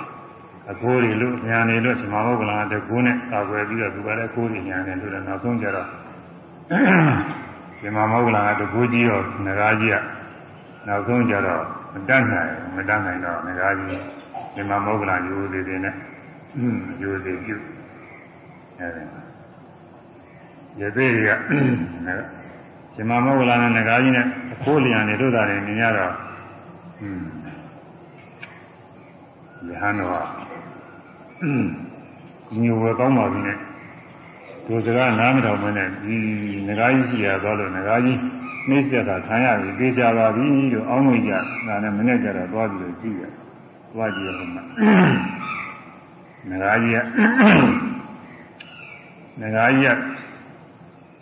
အကိုးတွေလို့ညာနေလို့ရှင်မဟုတ်ကလားတကူနဲ့ကာကွယ်ပြီးတော့သူကလည်းကိုးတွေညာနေလို့လည်းနောက်ဆုံးကြတော့ရှင်မဟုတ်ကလားတကူကြီးတော့ငကားကြီးကနောက်ဆုံးကြတော့မတတ်နိုင်မတတ်နိုင်တော့ငကားကြီးရှင်မဟုတ်ကလားယူသေးတယ်နဲ့ယူသေးပြုအဲဒီရသေးတွေက ရှင်မဟုတ်ကလားနဲ့ငကားကြီးနဲ့အကိုးလျံနေတို့တာလည်းမြင်ရတော့อืมယဟန်တော်ညိုဝဲကောင်းပါပြီနဲ့သူစကားနားမထောင်မနဲ့ဒီငကားကြီးရှိရသွားလို့ငကားကြီးနှိစ္စတာခံရပြီသိကြပါပြီလို့အောင်းလို့ကြဒါနဲ့မနေ့ကျတော့သွားပြီးတော့ကြည့်ရသွားကြည့်ရဟိုမှာငကားကြီးကငကားကြီးက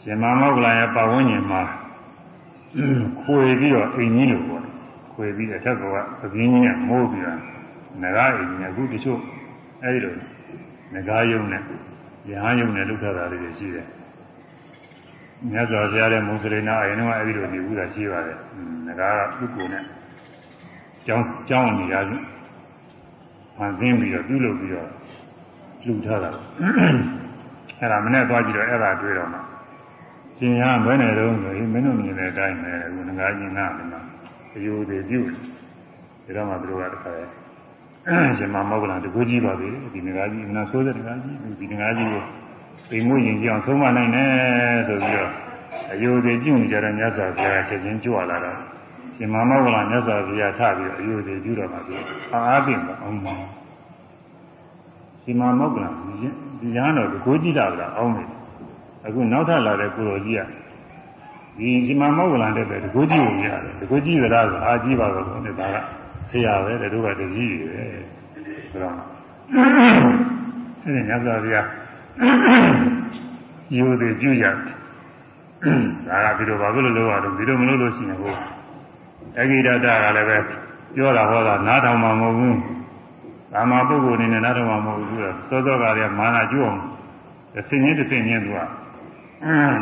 ရှင်မမောကလာရဲ့ပတ်ဝန်းကျင်မှာခွေပြီးတော့အိမ်ကြီးလို့ပေါ့ခွေပြီးအထက်ကပပင်းကြီးကမိုးပြီးတော့ငကားအိမ်ကြီးအခုတချို့အဲဒီလိုငကားယုံနဲ့ယဟန်ယုံနဲ့လုပ်ထတာလေးတွေရှိတယ်မြတ်စွာဘုရားရဲ့မုစလိနာအရင်ကအဲဒီလိုနေဘူးတာရှိပါတယ်ငကားကပုဂ္ဂိုလ်နဲ့ကြောင်းကြောင်းနေရခြင်းဖန်ဆင်းပြီးတော့ပြုလုပ်ပြီးတော့လှူထားတာအဲ့ဒါမနဲ့သွားကြည့်တော့အဲ့ဒါတွေ့တော့မှ ရှင်ရဘယ်နဲ့တော့ဆိုရင်မင်းတို့မြင်တဲ့အတိုင်းပဲအခုငကားကြီးနားမှာအယိုသေးပြုတယ်ဒါတော့မှသူတို့ကတခါရှင်မမောကလန်တကူကြီးပါပြီဒီငကားကြီးမနာဆိုးတဲ့ငကားကြီးဒီငကားကြီးကိုပိန်မွေးရင်ကြောင်ဆုံးမနိုင်နဲ့ဆိုပြီးတော့အယိုသေးပြုနေကြတဲ့မြတ်စွာဘုရားချက်ချင်းကြွလာတော့ရှင်မမောကလန်မြတ်စွာဘုရားထပြီးအယိုသေးပြုတော့မှပြီးအားဖြင့်ပေါ့အောင်ပါရှင်မမောကလန်ဒီရဟန်းတော်တကူကြီးတာကအောင်းနေ အခုနောက်ထပ်လာတဲ့ကိုတော်ကြီးကဒီရှင်မမောကလန်တဲ့တကူကြီးကိုရတယ်တကူကြီးကလားဆိုအာကြီးပါတော့တဲ့ဒါကဆရာပဲတဲ့တို့ကတကြီးတွေပဲဆိုတော့အဲဒီညဇာဗျာယူသည်ပြုရဒါကဒီလိုပါဘယ်လိုလုပ်ရတော့ဒီလိုမလုပ်လို့ရှိရင်ဟိုအဂိဒတကလည်းပဲပြောတာဟောတာနားထောင်မှာမဟုတ်ဘူးဒါမှပုဂ္ဂိုလ်အနေနဲ့နားထောင်မှာမဟုတ်ဘူးဆိုတော့သောသောကလည်းမာနကျွအောင်တစ်စင်းချင်းတစ်စင်းချင်းသူက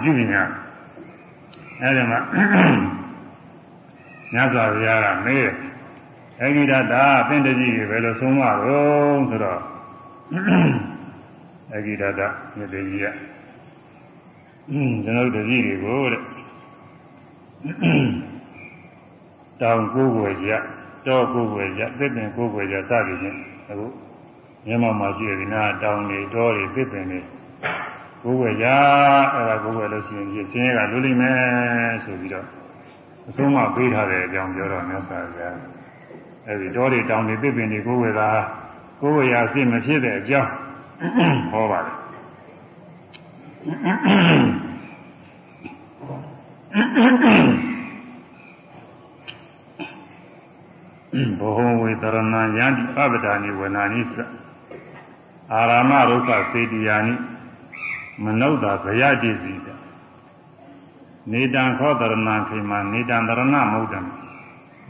ပြုနေတာအဲဒီမှာညဇာဗျာကမေးတယ်အဂိဒတာအသင်တကြီးတွေပဲလို့ဆုံးမတော့ဆိုတော့အဂိဒတာမြတ်ကြီးကကျွန်တော်တကြီးတွေကိုတဲ့တောင်ကိုယ်ွယ်ကြတောကိုယ်ွယ်ကြသစ်ပင်ကိုယ်ွယ်ကြစသည်ဖြင့်အခုမြန်မာမှာရှိတဲ့ဒီနာတောင်တွေတောတွေသစ်ပင်တွေ ကိုယ်ွယ်ကြအဲ့ဒါကိုယ်ွယ်လို့ရှိရင်ရှင်ရကလူလိမ့်မယ်ဆိုပြီးတော့အဆုံးမပေးထားတဲ့အကြောင်းပြောတော့မြတ်စွာဘုရားအဲဒီတောတွေတောင်တွေပြပင်တွေကိုယ်ဝေသာကိုယ်ဝေရာစိတ်မဖြစ်တဲ့အကြောင်းဟောပါတယ်ဘောဝေတရဏယံပပဒာနိဝနာနိသအာရမရုပစေတယာနိ မနုဿာဗယတိစီတနေတံခောတရဏခေမနေတံတရဏမௌတံ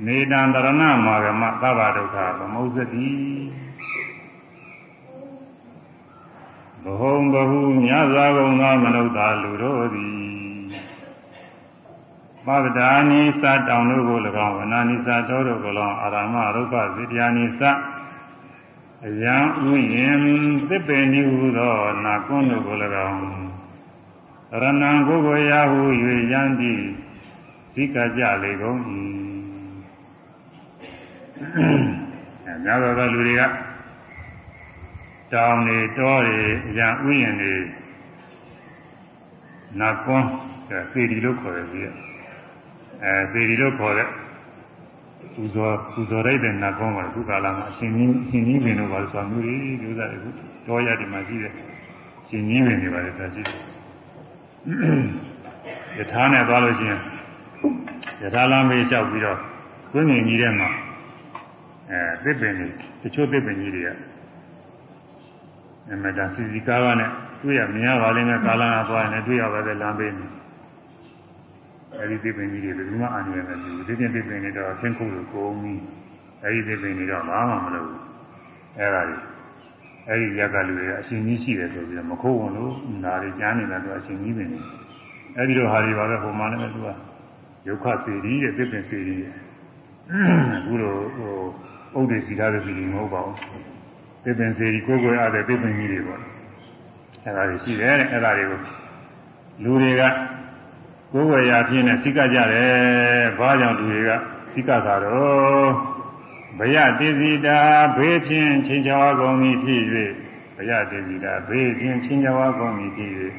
နေတံတရဏမာဂမသဗ္ဗဒုက္ခသမုစ္စတိဘဟုံဘဟုမြတ်စွာဘုံသောမနုဿာလူတို့သည်ပဗဒာနိသတောင်တို့ကို၎င်းဝနာနိသတောတို့ကို၎င်းအာရမရုပဇိတယာနိသ အယံဥယင်သစ်ပင်ဤဟုသောနာကွန်းတို့ကို၎င်းရဏံကိုကိုရာဟု၍ယံတိသိကကြလေကုန်၏အဲများသောလူတွေကတောင်တွေတောတွေအယံဥယင်တွေနာကွန်းသေဒီလို့ခေါ်တယ်ကြီးအဲသေဒီလို့ခေါ်တဲ့ ပူဇော်ပူဇော်လိုက်တဲ့နတ်ကောင်းကခုကာလမှာအရှင်ကြီးအရှင်ကြီးပင်တို့ပါဆိုမျိုးတွေဒုစရခုတောရဒီမှာရှိတဲ့ရှင်ကြီးပင်တွေပါလေဒါရှိတယ်ယထာနဲ့သွားလို့ရှိရင်ယထာလမ်းမေးလျှောက်ပြီးတော့သွင်းမြင်ကြီးတဲ့မှာအဲသစ်ပင်တွေတချို့သစ်ပင်ကြီးတွေကနမတာစီစီကားကနဲ့တွေ့ရမြင်ရပါလိမ့်မယ်ကာလကသွားရင်တွေ့ရပါပဲလမ်းပေးနေ အဲဒီသစ်ပင်ကြီးတွေဘယ်သူမှအန်ရမယ်ဒီသစ်ပင်သစ်ပင်တွေတော့ဆင်းခုလို့ကိုုံပြီးအဲဒီသစ်ပင်တွေတော့ဘာမှမလုပ်ဘူးအဲဒါကြီးအဲဒီရက်ကလူတွေအရှင်ကြီးရှိတယ်ဆိုပြီးတော့မခိုးဝင်လို့နားတွေကြားနေတာတော့အရှင်ကြီးပင်တွေအဲဒီလိုဟာတွေပါပဲဟိုမှာလည်းသူကယုခစေရီတဲ့သစ်ပင်စေရီအခုလိုဟိုဥဒိစီထားတဲ့စီမဟုတ်ပါဘူးသစ်ပင်စေရီကိုယ်ကိုယ်အားတဲ့သစ်ပင်ကြီးတွေပေါ့အဲဒါတွေရှိတယ်တဲ့အဲဒါတွေကိုလူတွေက ကိုယ်ဝေရာဖြစ်နေစိကကြတယ်ဘာကြောင့်လူတွေကစိကတာတော့ဘယတိစီတာဘေးဖြင့်ချင်းချောကုန်ပြီဖြစ်၍ဘယတိစီတာဘေးဖြင့်ချင်းချောကုန်ပြီဖြစ်၍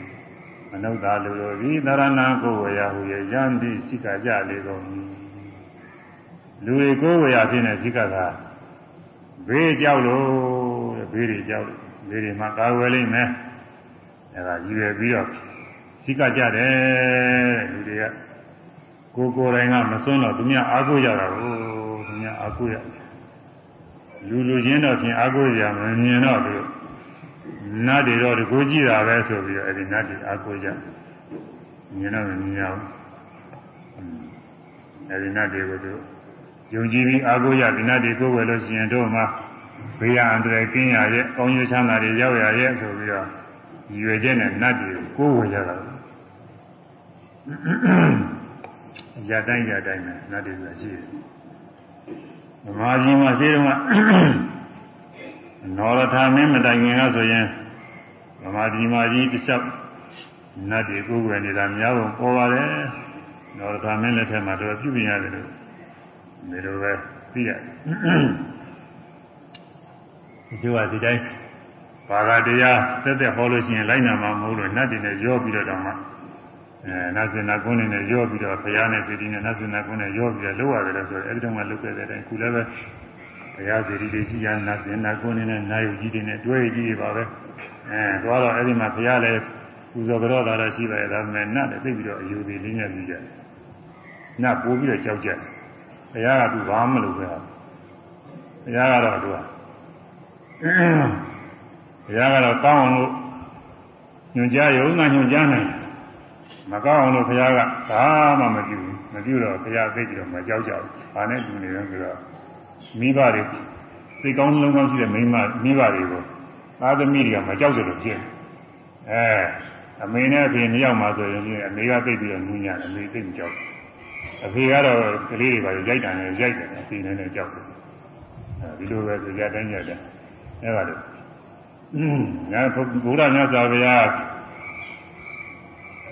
မနုဿာလူတို့သည်တရဏကိုယ်ဝေရာဟူ၍ယံတိစိကကြလေကုန်ပြီလူတွေကိုယ်ဝေရာဖြစ်နေစိကတာဘေးကြောက်လို့ဘေးတွေကြောက်လို့ဘေးတွေမှာကာဝယ်လိမ့်မယ်အဲဒါရည်ရွယ်ပြီးတော့ စိကကြတယ်လူတွေကကိုကိုယ်တိုင်ကမစွန်းတော့သူများအားကိုးကြတာကိုသူများအားကိုးရလူလူချင်းတော့ဖြင့်အားကိုးကြမမြင်တော့ဘူးနတ်တွေတော့ဒီကိုကြည့်တာပဲဆိုပြီးတော့အဲဒီနတ်တွေအားကိုးကြမြင်တော့မမြင်ရဘူးအဲဒီနတ်တွေကိုသူယုံကြည်ပြီးအားကိုးရဒီနတ်တွေကိုယ်ဝယ်လို့ရှိရင်တို့မှဘေးရန်အန္တရာယ်ကင်းရရဲ့ကောင်းကျိုးချမ်းသာတွေရောက်ရရဲ့ဆိုပြီးတော့ရွယ်ချက်နဲ့နတ်တွေကိုကိုယ်ဝယ်ကြတာ ရတိုင်းရတိုင်းနဲ့နတ်တွေဆိုရှိတယ်။ဗမာပြည်မှာရှိတော့နောရထာမင်းမတိုင်ခင်ကဆိုရင်ဗမာပြည်မှာကြီးတစ်ချက်နတ်တွေကိုယ်ွယ်နေတာများပုံပေါ်ပါတယ်။နောရထာမင်းလက်ထက်မှာတော့ပြုပြင်ရတယ်လို့ဒီလိုပဲသိရတယ်။ဒီလိုကဒီတိုင်းဘာသာတရားသက်သက်ဟောလို့ရှိရင်လိုက်နာမှာမဟုတ်လို့နတ်တွေနဲ့ရောပြီးတော့တောင်မှအဲ နတ်စင်နာကုန်းနဲ့ရောပြီးတော့ဘုရားနဲ့ပြည်ဒီနဲ့နတ်စင်နာကုန်းနဲ့ရောပြီးတော့လုပ်ရတယ်လို့ဆိုတော့အဲဒီတော့မှလုပ်ခဲ့တဲ့အတိုင်းခုလည်းပဲဘုရားစီရီတွေကြီးရနတ်စင်နာကုန်းနဲ့နာယုကြီးတွေနဲ့တွဲကြီးတွေပါပဲအဲသွားတော့အဲဒီမှာဘုရားလည်းပူဇော်ကြတော့တာရှိပါရဲ့ဒါပေမဲ့နတ်လည်းသိပြီးတော့အယူသေးလေးနဲ့ပြီးကြတယ်နတ်ပိုးပြီးတော့ကြောက်ကြတယ်ဘုရားကသူဘာမှမလုပ်ခဲ့ဘူးဘုရားကတော့သူကဘုရားကတော့ကောင်းအောင်လို့ညွှန်ကြားရုံကညွှန်ကြားနိုင် မကောင်းအောင်လို့ဘုရားကဘာမှမပြုဘူးမပြုတော့ဘုရားသိကြတော့မကြောက်ကြဘူး။ဘာနဲ့တူနေလဲဆိုတော့မိဘတွေစိတ်ကောင်းလုံးကောင်းရှိတဲ့မိန်းမမိဘတွေကိုသာသမီတွေကမကြောက်ကြလို့ဖြစ်။အဲအမေနဲ့အဖေနှစ်ယောက်မှဆိုရင်အမေကသိပြီးတော့နူးညံ့အမေသိမကြောက်ဘူး။အဖေကတော့ကလေးတွေပါရိုက်တယ်နဲ့ရိုက်တယ်အဖေနဲ့လည်းကြောက်တယ်။အဲဒီလိုပဲဆိုကြတိုင်းကြတယ်။အဲပါလို့ငါဘုရားမြတ်စွာဘုရား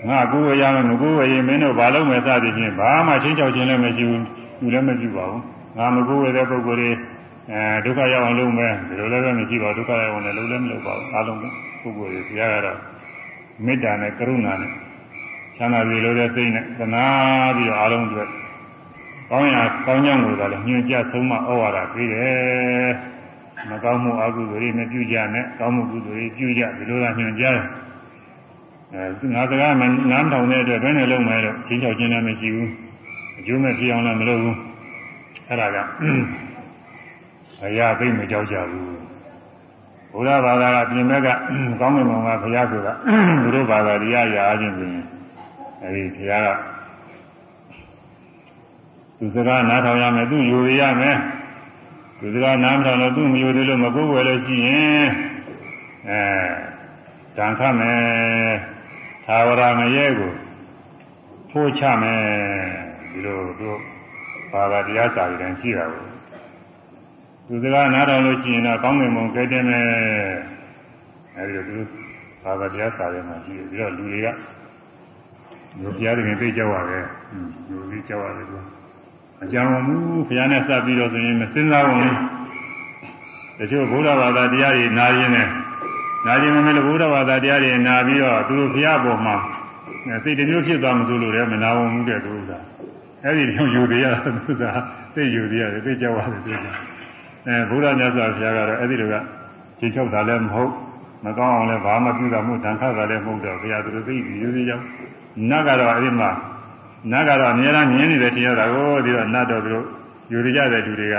ငါကိုယ်ဝေရမယ်ငကိုယ်ဝေရင်မင်းတို့ဘာလုပ်မယ်စသည်ဖြင့်ဘာမှချင်းချောက်ခြင်းလည်းမရှိဘူးသူလည်းမရှိပါဘူးငါမကိုယ်ဝေတဲ့ပုဂ္ဂိုလ်တွေအဲဒုက္ခရောက်အောင်လုပ်မယ်ဒီလိုလည်းပဲမရှိပါဘူးဒုက္ခရောက်အောင်လည်းလုပ်လည်းမလုပ်ပါဘူးအားလုံးပုဂ္ဂိုလ်တွေဘုရားကတော့မေတ္တာနဲ့ကရုဏာနဲ့ချမ်းသာပြီလို့တဲ့စိတ်နဲ့သနာပြီးတော့အားလုံးအတွက်ကောင်းရာကောင်းကြောင်းကိုလည်းညွှန်ကြားဆုံးမဩဝါဒပေးတယ်မကောင်းမှုအကုသိုလ်တွေမပြုကြနဲ့ကောင်းမှုကုသိုလ်တွေပြုကြဒီလိုသာညွှန်ကြားတယ် အဲငါစကားမနားထောင်တဲ့အတွက်ဘယ်နဲ့လုံးမဲတော့ချင်းချောက်ချင်းလည်းမရှိဘူးအကျိုးမဲ့ဖြစ်အောင်လည်းမလုပ်ဘူးအဲ့ဒါကအရာသိမကြောက်ကြဘူးဘုရားဘာသာကပြင်မဲ့ကကောင်းကင်ဘုံကဘုရားဆိုတာသူတို့ဘာသာတရားရာချင်းဆိုရင်အဲဒီဘုရားကသူစကားနားထောင်ရမယ်သူယူရမယ်သူစကားနားမထောင်လို့သူမယူသေးလို့မကိုးဝယ်လို့ရှိရင်အဲတန်ခတ်မယ် သာဝရငရဲကိုဖိုးချမယ်ဒီလိုတို့ဘာသာတရားစာရည်တိုင်းရှိတာကိုသူစကားနားထောင်လို့ရှိရင်တော့ကောင်းကင်ဘုံကဲတင်မယ်အဲဒီလိုသူဘာသာတရားစာရည်မှာရှိတယ်ပြီးတော့လူတွေကလူပြားတွေသိကြပါပဲလူကြီးကြောက်ရတယ်ကွာအကြောင်းမူဘုရားနဲ့စပ်ပြီးတော့ဆိုရင်မစင်စားဘူးတချို့ဘုရားဘာသာတရားတွေနားရင်းနဲ့ နားရင်းမလို့ဘုရားဘာသာတရားတွေနားပြီးတော့သူတို့ဘုရားပေါ်မှာစိတ်တမျိုးဖြစ်သွားမှဆိုလို့လည်းမနာဝင်မှုတဲ့သူကအဲ့ဒီလိုယူသေးရသူကသိယူသေးရတယ်သိကြောက်ရတယ်သူကအဲဘုရားမြတ်စွာဘုရားကတော့အဲ့ဒီလိုကချိန်ချုပ်တာလည်းမဟုတ်မကောင်းအောင်လည်းဘာမှပြုတာမဟုတ်တန်ခါတာလည်းမဟုတ်တော့ဘုရားသူတို့သိယူသေးကြောင်းနတ်ကတော့အဲ့ဒီမှာနတ်ကတော့အများအားမြင်နေတယ်ထင်ရတာကိုဒီတော့နတ်တော်သူတို့ယူရကြတဲ့လူတွေက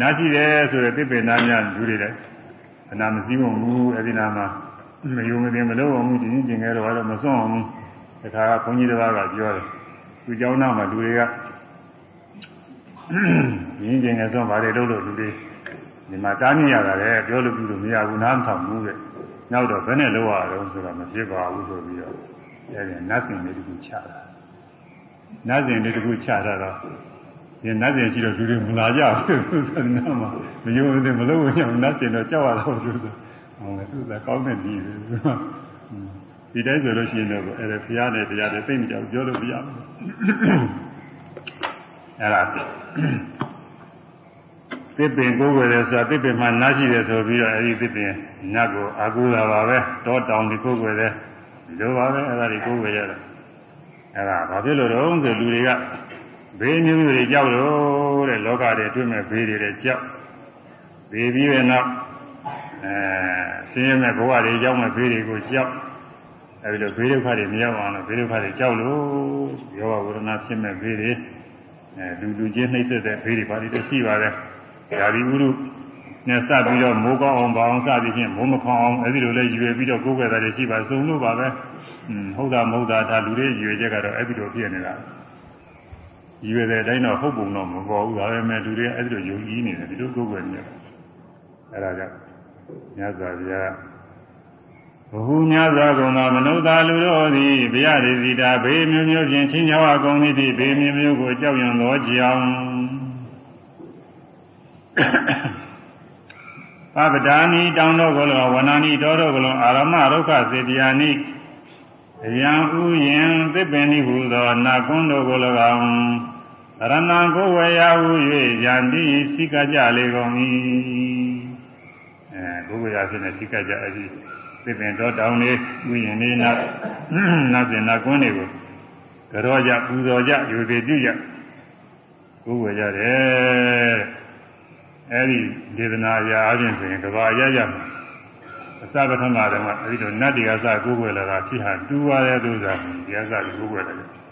နတ်ရှိတယ်ဆိုတဲ့သစ်ပင်သားများလူတွေလည်း အနာမစည်းဝဘူးအဲ့ဒီနာမှာမယုံမသိမလို့အောင်ဒီင်းကျင်ကြတော့တော့မစွန့်အောင်တခါကဘုန်းကြီးတစ်ပါးကပြောတယ်သူเจ้าနာမှာလူတွေကဒီင်းကျင်ကြစွန့်ပါတယ်လို့လို့လူတွေဒီမှာတားမြင်ရတာလေပြောလို့ပြုလို့မရဘူးနားမထောင်ဘူးတဲ့နောက်တော့ဘယ်နဲ့လောက်ရအောင်ဆိုတော့မဖြစ်ပါဘူးဆိုပြီးတော့အဲဒီနတ်စင်လေးတခုချတာနတ်စင်လေးတခုချတာတော့ ဒီနတ်စင်ရှိတော့လူတွေမလာကြဘူးဆိုတော့နားမှာမယုံသေးမလို့ဝင်အောင်နတ်စင်တော့ကြောက်ရတော့သူဆိုဟောသူကကောင်းတဲ့ဒီဒီတိုင်းဆိုလို့ရှိရင်တော့အဲ့ဒါဘုရားနဲ့တရားတွေသိမကြောက်ပြောလို့မရဘူးအဲ့ဒါသစ်ပင်ကိုယ်ွယ်တယ်ဆိုတာသစ်ပင်မှာနားရှိတယ်ဆိုပြီးတော့အဲဒီသစ်ပင်နတ်ကိုအာကူတာပါပဲတောတောင်ဒီကိုယ်ွယ်တယ်ဒီလိုပါပဲအဲ့ဒါတွေကိုယ်ွယ်ရတယ်အဲ့ဒါဘာဖြစ်လို့တော့ဆိုလူတွေက ဘေးမျိုးမျိုးတွေကြောက်လို့တဲ့လောကတွေတွေ့မဲ့ဘေးတွေလည်းကြောက်ဘေးပြီးတဲ့နောက်အဲဆင်းရဲမဲ့ဘဝတွေကြောက်မဲ့ဘေးတွေကိုကြောက်အဲဒီလိုဘေးဒုက္ခတွေမရောက်အောင်လို့ဘေးဒုက္ခတွေကြောက်လို့ယောဂဝေဒနာဖြစ်မဲ့ဘေးတွေအဲလူလူချင်းနှိမ့်ဆက်တဲ့ဘေးတွေပါလိမ့်တယ်ရှိပါတယ်။ဒါဒီဥရုနဲ့စပြီးတော့မိုးကောင်းအောင်ပါအောင်စသည်ဖြင့်မိုးမခေါအောင်အဲဒီလိုလဲရွယ်ပြီးတော့ကိုယ်ကယ်တာတွေရှိပါစုံလို့ပါပဲ။อืมဟုတ်တာမဟုတ်တာဒါလူတွေရွယ်ချက်ကတော့အဲဒီလိုဖြစ်နေတာ။ ရွယ်တဲ့အတိုင်းတော့ဟုတ်ပုံတော့မပေါ်ဘူးဒါပေမဲ့လူတွေအဲဒီလိုယုံကြည်နေတယ်ဒီလိုကိုယ်ကယ်နေတယ်။အဲဒါကြောင့်မြတ်စွာဘုရားဘဟုများစွာကုန်သောမနုဿာလူတို့သည်ဘုရားရည်စီတာဘေးမျိုးမျိုးဖြင့်ချင်းချောအကုန်သည့်ဘေးမျိုးမျိုးကိုကြောက်ရွံ့သောကြောင့်ပပဒါနီတောင်းတော်ကို၎င်းဝနာနီတော်တော်ကို၎င်းအာရမဒုက္ခစေတယာနိယံဥယင်သစ်ပင်ဤဟူသောနာကွန်းတို့ကို၎င်း ရဏံကိုဝေယဟု၍ယံတိစိကကြလေကုန်၏အဲကိုဝေယဖြစ်နေစိကကြအကြီးသစ်ပင်တော်တောင်းလေးဥယင်လေးနာနာပင်နာကွန်းတွေကိုကြောကြပူဇော်ကြယူသေးပြုကြကိုဝေရတယ်အဲဒီဒေသနာရာအချင်းဆိုရင်ကဘာရရမှာအစပထမတုန်းကအဲဒီတော့နတ်တရားစကိုးကွယ်လာတာဖြစ်ဟာတူပါတဲ့သူစားတရားစကိုးကွယ်လာတယ်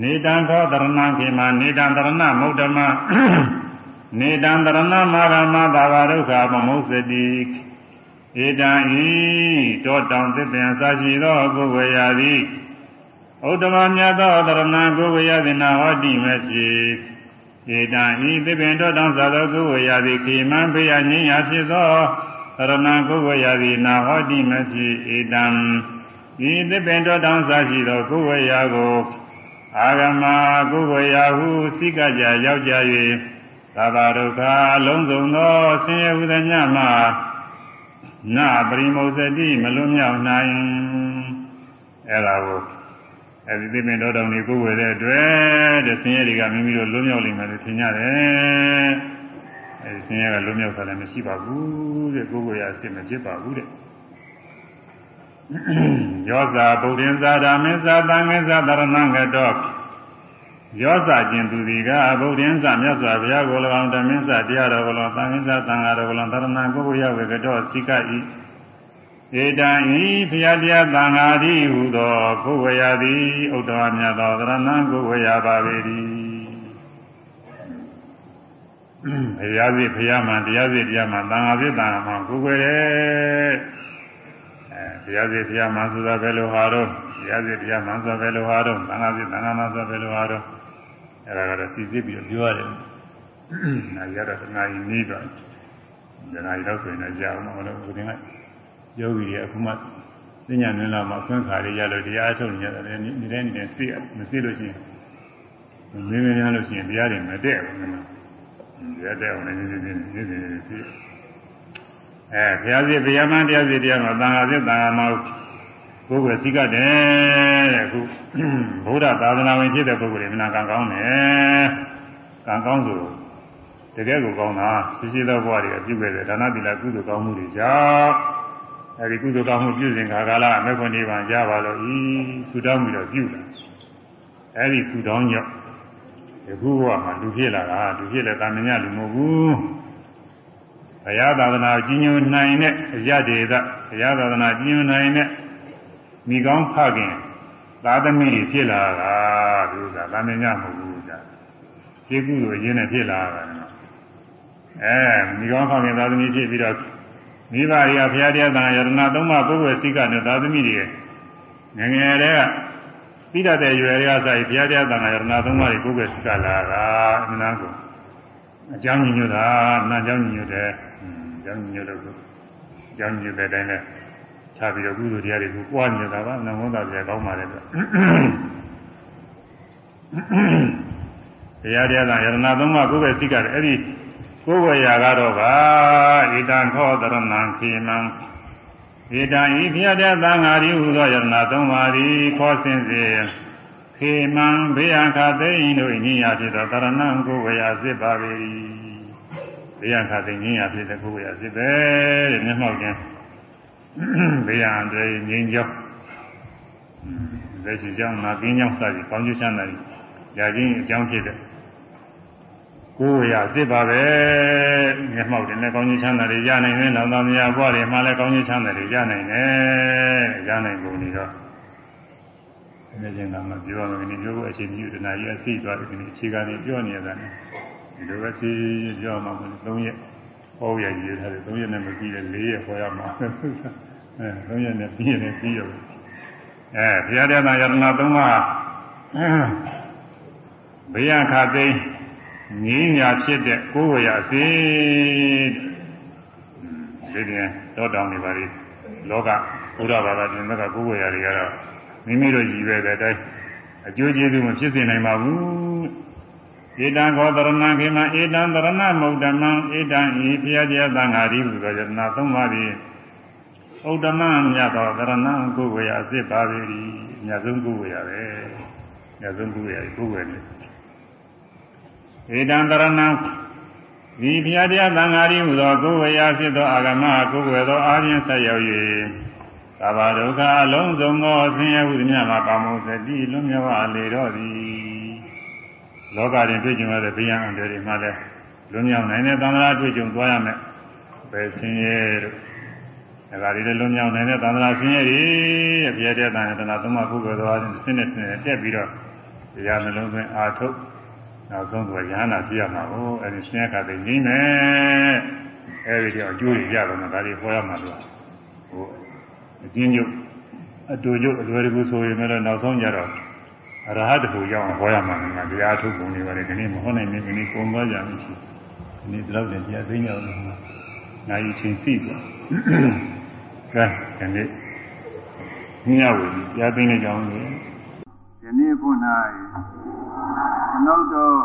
နေတံသောတရဏံခေမနေတံတရဏမုဒ္ဓမနေတံတရဏမာရမဘာဝဒုက္ခမမုစ္စတိဧတံဤတောတောင်သစ်ပင်စာရှိသောကိုယ်ဝေရာသည်ဥဒ္ဓမမြတ်သောတရဏကိုယ်ဝေရာသည်နာဟောတိမဲ့ဖြစ်ဧတံဤသစ်ပင်တောတောင်သာသောကိုယ်ဝေရာသည်ခေမံဖေယငြိမ်းရာဖြစ်သောတရဏကိုယ်ဝေရာသည်နာဟောတိမဲ့ဖြစ်ဧတံဤသစ်ပင်တောတောင်စာရှိသောကိုယ်ဝေရာကို အာဂမကိုယ်ဝေရာဟုစိကကြရောက်ကြ၍သာဘာဒုက္ခအလုံးစုံသောဆင်းရဲဟုသမျှမှာနာပရိမုစတိမလွတ်မြောက်နိုင်အဲ့ဒါကိုအဲဒီသိပင်တော်တော်ကြီးကိုယ်ဝယ်တဲ့အတွက်တဲ့ဆင်းရဲတွေကမိမိတို့လွတ်မြောက်လိမ့်မယ်လို့ထင်ကြတယ်အဲဒီဆင်းရဲကလွတ်မြောက်တာလည်းမရှိပါဘူးတဲ့ကိုယ်ကိုယ်ရအစ်မဖြစ်ပါဘူးတဲ့ ယောဇာဗုဒ္ဓင်္သာဓမ္မစ္စာသံဃစ္စာတရဏံကတောရောစာခြင်းသူဒီကဗုဒ္ဓင်းစမြတ်စွာဘုရားကို၎င်းဓမ္မင်းစတရားတော်ကို၎င်းသံဃင်းစသံဃာတော်ကို၎င်းသရဏကိုကိုရောက်ဝေကတော့စိကဤဧတံဤဖျားတရားသံဃာတိဟူသောကိုယ်ဝေယသည်ဥဒ္ဓဝမြတ်သောသရဏံကိုယ်ဝေယပါပေ၏ဘုရားစီဘုရားမှတရားစီတရားမှသံဃာစီသံဃာမှကိုယ်ဝေတယ် အဲဘုရားစီဘုရားမှဆိုတာဘယ်လိုဟာတော့ဘုရားစီတရားမှဆိုတာဘယ်လိုဟာတော့သံဃာစီသံဃာမှဆိုတာဘယ်လိုဟာတော့အဲဒါကတော့စီစစ်ပြီးပြောရတယ်နာရတဲ့နာယီနေတော့ဒနာရီတော့ဆိုရင်လည်းကြာအောင်မလို့ဘုရင်ကယောဂီတွေအခုမှပညာနည်းလာမှဆွမ်းခါလေးရလို့တရားအထုတ်နေရတယ်နေတဲ့နေတဲ့သိရမသိလို့ရှိရင်မင်းမင်းများလို့ရှိရင်တရားတွေမတည့်ဘူးနော်တရားတည့်အောင်လည်းနေနေနေနေနေသိ အဲဘုရားစီဘုရားမတရားစီတရားမှာသံဃာစီသံဃာမှာကိုယ်ကသိကတယ်တဲ့အခုဘုရားသာသနာဝင်ဖြစ်တဲ့ပုဂ္ဂိုလ်တွေမနာကံကောင်းတယ်ကံကောင်းဆိုတကယ်ကိုကောင်းတာရှိရှိသောဘဝတွေအပြုခဲ့တဲ့ဒါနသီလကုသိုလ်ကောင်းမှုတွေကြောင့်အဲဒီကုသိုလ်ကောင်းမှုပြုစဉ်ခါကာလအမေခွန်နေပါကြပါလို့ဤသုတောင်းပြီးတော့ပြုလာအဲဒီသုတောင်းကြောင့်ဒီခုဘဝမှာလူဖြစ်လာတာလူဖြစ်လဲတာမညလူမဟုတ်ဘူး ဘုရားသာသနာကြီးညိုနိုင်တဲ့အရဒေသဘုရားသာသနာကြီးညိုနိုင်တဲ့မိကောင်းဖခင်သာသမီတွေဖြစ်လာတာဒီဥစ္စာတာမညမဟုတ်ဘူးဒါကျေကုလိုရင်းနဲ့ဖြစ်လာတာအဲမိကောင်းဖခင်သာသမီဖြစ်ပြီးတော့မိဘတွေကဘုရားတရားသံယရဏသုံးပါးပုဂ္ဂိုလ်စိတ်ကနေသာသမီတွေငငယ်တည်းကပြီးတတ်တဲ့ရွယ်တွေကစာဘုရားတရားသံယရဏသုံးပါးတွေပုဂ္ဂိုလ်စိတ်ကလာတာအမှန်ကို အကြောင်းညွှန်တာနာကြောင်းညွှန်တယ်အကြောင်းညွှန်လို့အကြောင်းညွှန်တဲ့အတိုင်းနဲ့ခြားပြီးတော့ကုသိုလ်တရားတွေကိုပွားနေတာပါနမောတာပြကောင်းပါလေတော့ဘုရားတရားသံယရဏသုံးပါးပုဂ္ဂိုလ်စိတ်ကလည်းအဲ့ဒီကိုယ်ဝေရာကတော့ကဣတံခောတရဏံခေမံဣတံဤဖျက်တဲ့သံဃာရီဟူသောယရဏသုံးပါးသည်ခောစင်စေ ခေမံဘေယခသိဉ္တို့ညင်ရဖြစ်သောတရဏံကိုယ်ဝေရာစစ်ပါပေ၏ဘေယခသိဉ္ညင်ရဖြစ်တဲ့ကိုယ်ဝေရာစစ်ပဲတဲ့မျက်မှောက်ခြင်းဘေယအတွေငြိမ်းကြောင်းလက်ရှိကြောင်းနာကင်းကြောင်းစသည်ကောင်းကျိုးချမ်းသာရာခြင်းအကြောင်းဖြစ်တဲ့ကိုယ်ရစစ်ပါပဲမျက်မှောက်တင်လည်းကောင်းကြီးချမ်းသာတွေရနိုင်တယ်နောက်သားများဘွားတွေမှလည်းကောင်းကြီးချမ်းသာတွေရနိုင်တယ်ရနိုင်ပုံတွေတော့ဒီ နေ့ကမှပြောရမယ်ဒီမျိုးကိုအချိန်ကြီးတနာကြီးအသိသွားတယ်ဒီအခြေခံတွေပြောနေရတယ်ဒီလိုပဲသိပြောမှမဟုတ်၃ရက်ဟောရည်ရထားတယ်၃ရက်နဲ့မပြီးတဲ့၄ရက်ဟောရမှာအဲ၃ရက်နဲ့ပြီးရင်ပြီးရောအဲဘုရားတရားယရဏ၃ပါးဘေးရခသိမ်းငြင်းညာဖြစ်တဲ့ကိုယ်ဝေရစေဒီပြင်တောတောင်တွေပါလေလောကဘုရားဘာသာပြင်ကကိုယ်ဝေရတွေကတော့ မိမိတို့ရည်ပဲတဲ့အတိုင်းအကျိုးကျေးဇူးမဖြစ်စေနိုင်ပါဘူးဧတံခောတရဏံခေမဧတံတရဏမုဒ္ဓမံဧတံဤဖျားတရားသံဃာတိဟူသောယတနာသုံးပါးသည်ဥဒ္ဓမမြတ်သောတရဏံကိုယ်ဝေရအစ်ပါပေ၏မြတ်ဆုံးကိုယ်ဝေရပဲမြတ်ဆုံးကိုယ်ဝေရကိုယ်ဝေရဧတံတရဏံဒီဘုရားတရားသံဃာရီဟူသောကိုယ်ဝေယဖြစ်သောအာဂမကိုယ်ဝေသောအာဖြင့်ဆက်ရောက်၍ သဘာဒုက္ခအလုံးစုံသောဆင်းရဲဟုသည်များမှာပါမုစတိလွန်မြောက်လေတော့သည်လောကတွင်တွေ့ကြုံရတဲ့ဗျာအန္တရာယ်တွေမှလည်းလွန်မြောက်နိုင်တဲ့သံဃာတွေ့ကြုံသွားရမယ်ပဲဆင်းရဲတို့ဒါကလေးလည်းလွန်မြောက်နိုင်တဲ့သံဃာဆင်းရဲတွေဘုရားတရားသံဃာတနာသုံးပါးပုဂ္ဂိုလ်တော်အချင်းနဲ့ဆင်းရဲတက်ပြီးတော့တရားနှလုံးသွင်းအာထုတ်နောက်ဆုံးသူကရဟနာပြရမှာကိုအဲဒီဆင်းရဲခါသိနေမယ်အဲဒီကြောင့်အကျိုးတွေရတော့မှဒါတွေဟောရမှာလို့ဟိုအ ကျဉ်းချုပ်အတူချုပ်အလွယ်တကူဆိုရင်လည်းနောက်ဆုံးကြတော့အရဟတဖို့ရောက်အောင်ဟောရမှာငါတရားထုတ်ပုံတွေပါလေဒီနေ့မဟောနိုင်ဘူးဒီနေ့ပုံသွားကြမယ်ရှိဒီနေ့ဒီလောက်နဲ့တရားသိနေအောင်ငါယူချင်းသိပါကဲဒီနေ့ညဝေတရားသိနေကြအောင်လေဒီနေ့ဖို့၌ကျွန်ုပ်တို့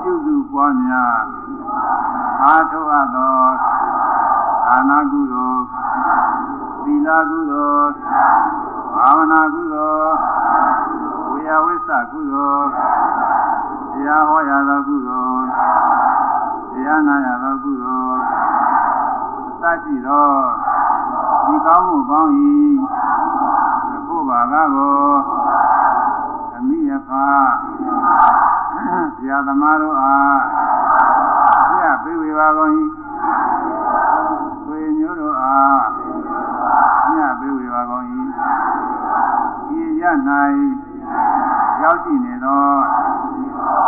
ပြုစုပွားများအားထုတ်အပ်သောဒါနကုသိုလ် သီလကုသိုလ်ဘာဝနာကုသိုလ်ဝိယဝိသကုသိုလ်တရားဟောရသောကုသိုလ်တရားနာရသောကုသိုလ်စသည့်သောဒီကောင်းမှုပေါင်း၏ဘုရားဘာကကိုမိယဖာဆရာသမားတို့အားဆရာပြေဝေပါကုန်၏ဝေမျိုးတို့အား ပါကုန်၏ဒီရ၌ရောက်ရှိနေသော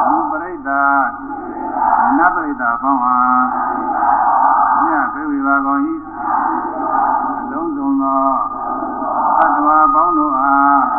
လူပရိသတ်နတ်ပရိသတ်ပေါင်းဟာမြတ်ပြေဝေပါကုန်၏အလုံးစုံသောသတ္တဝါပေါင်းတို့အား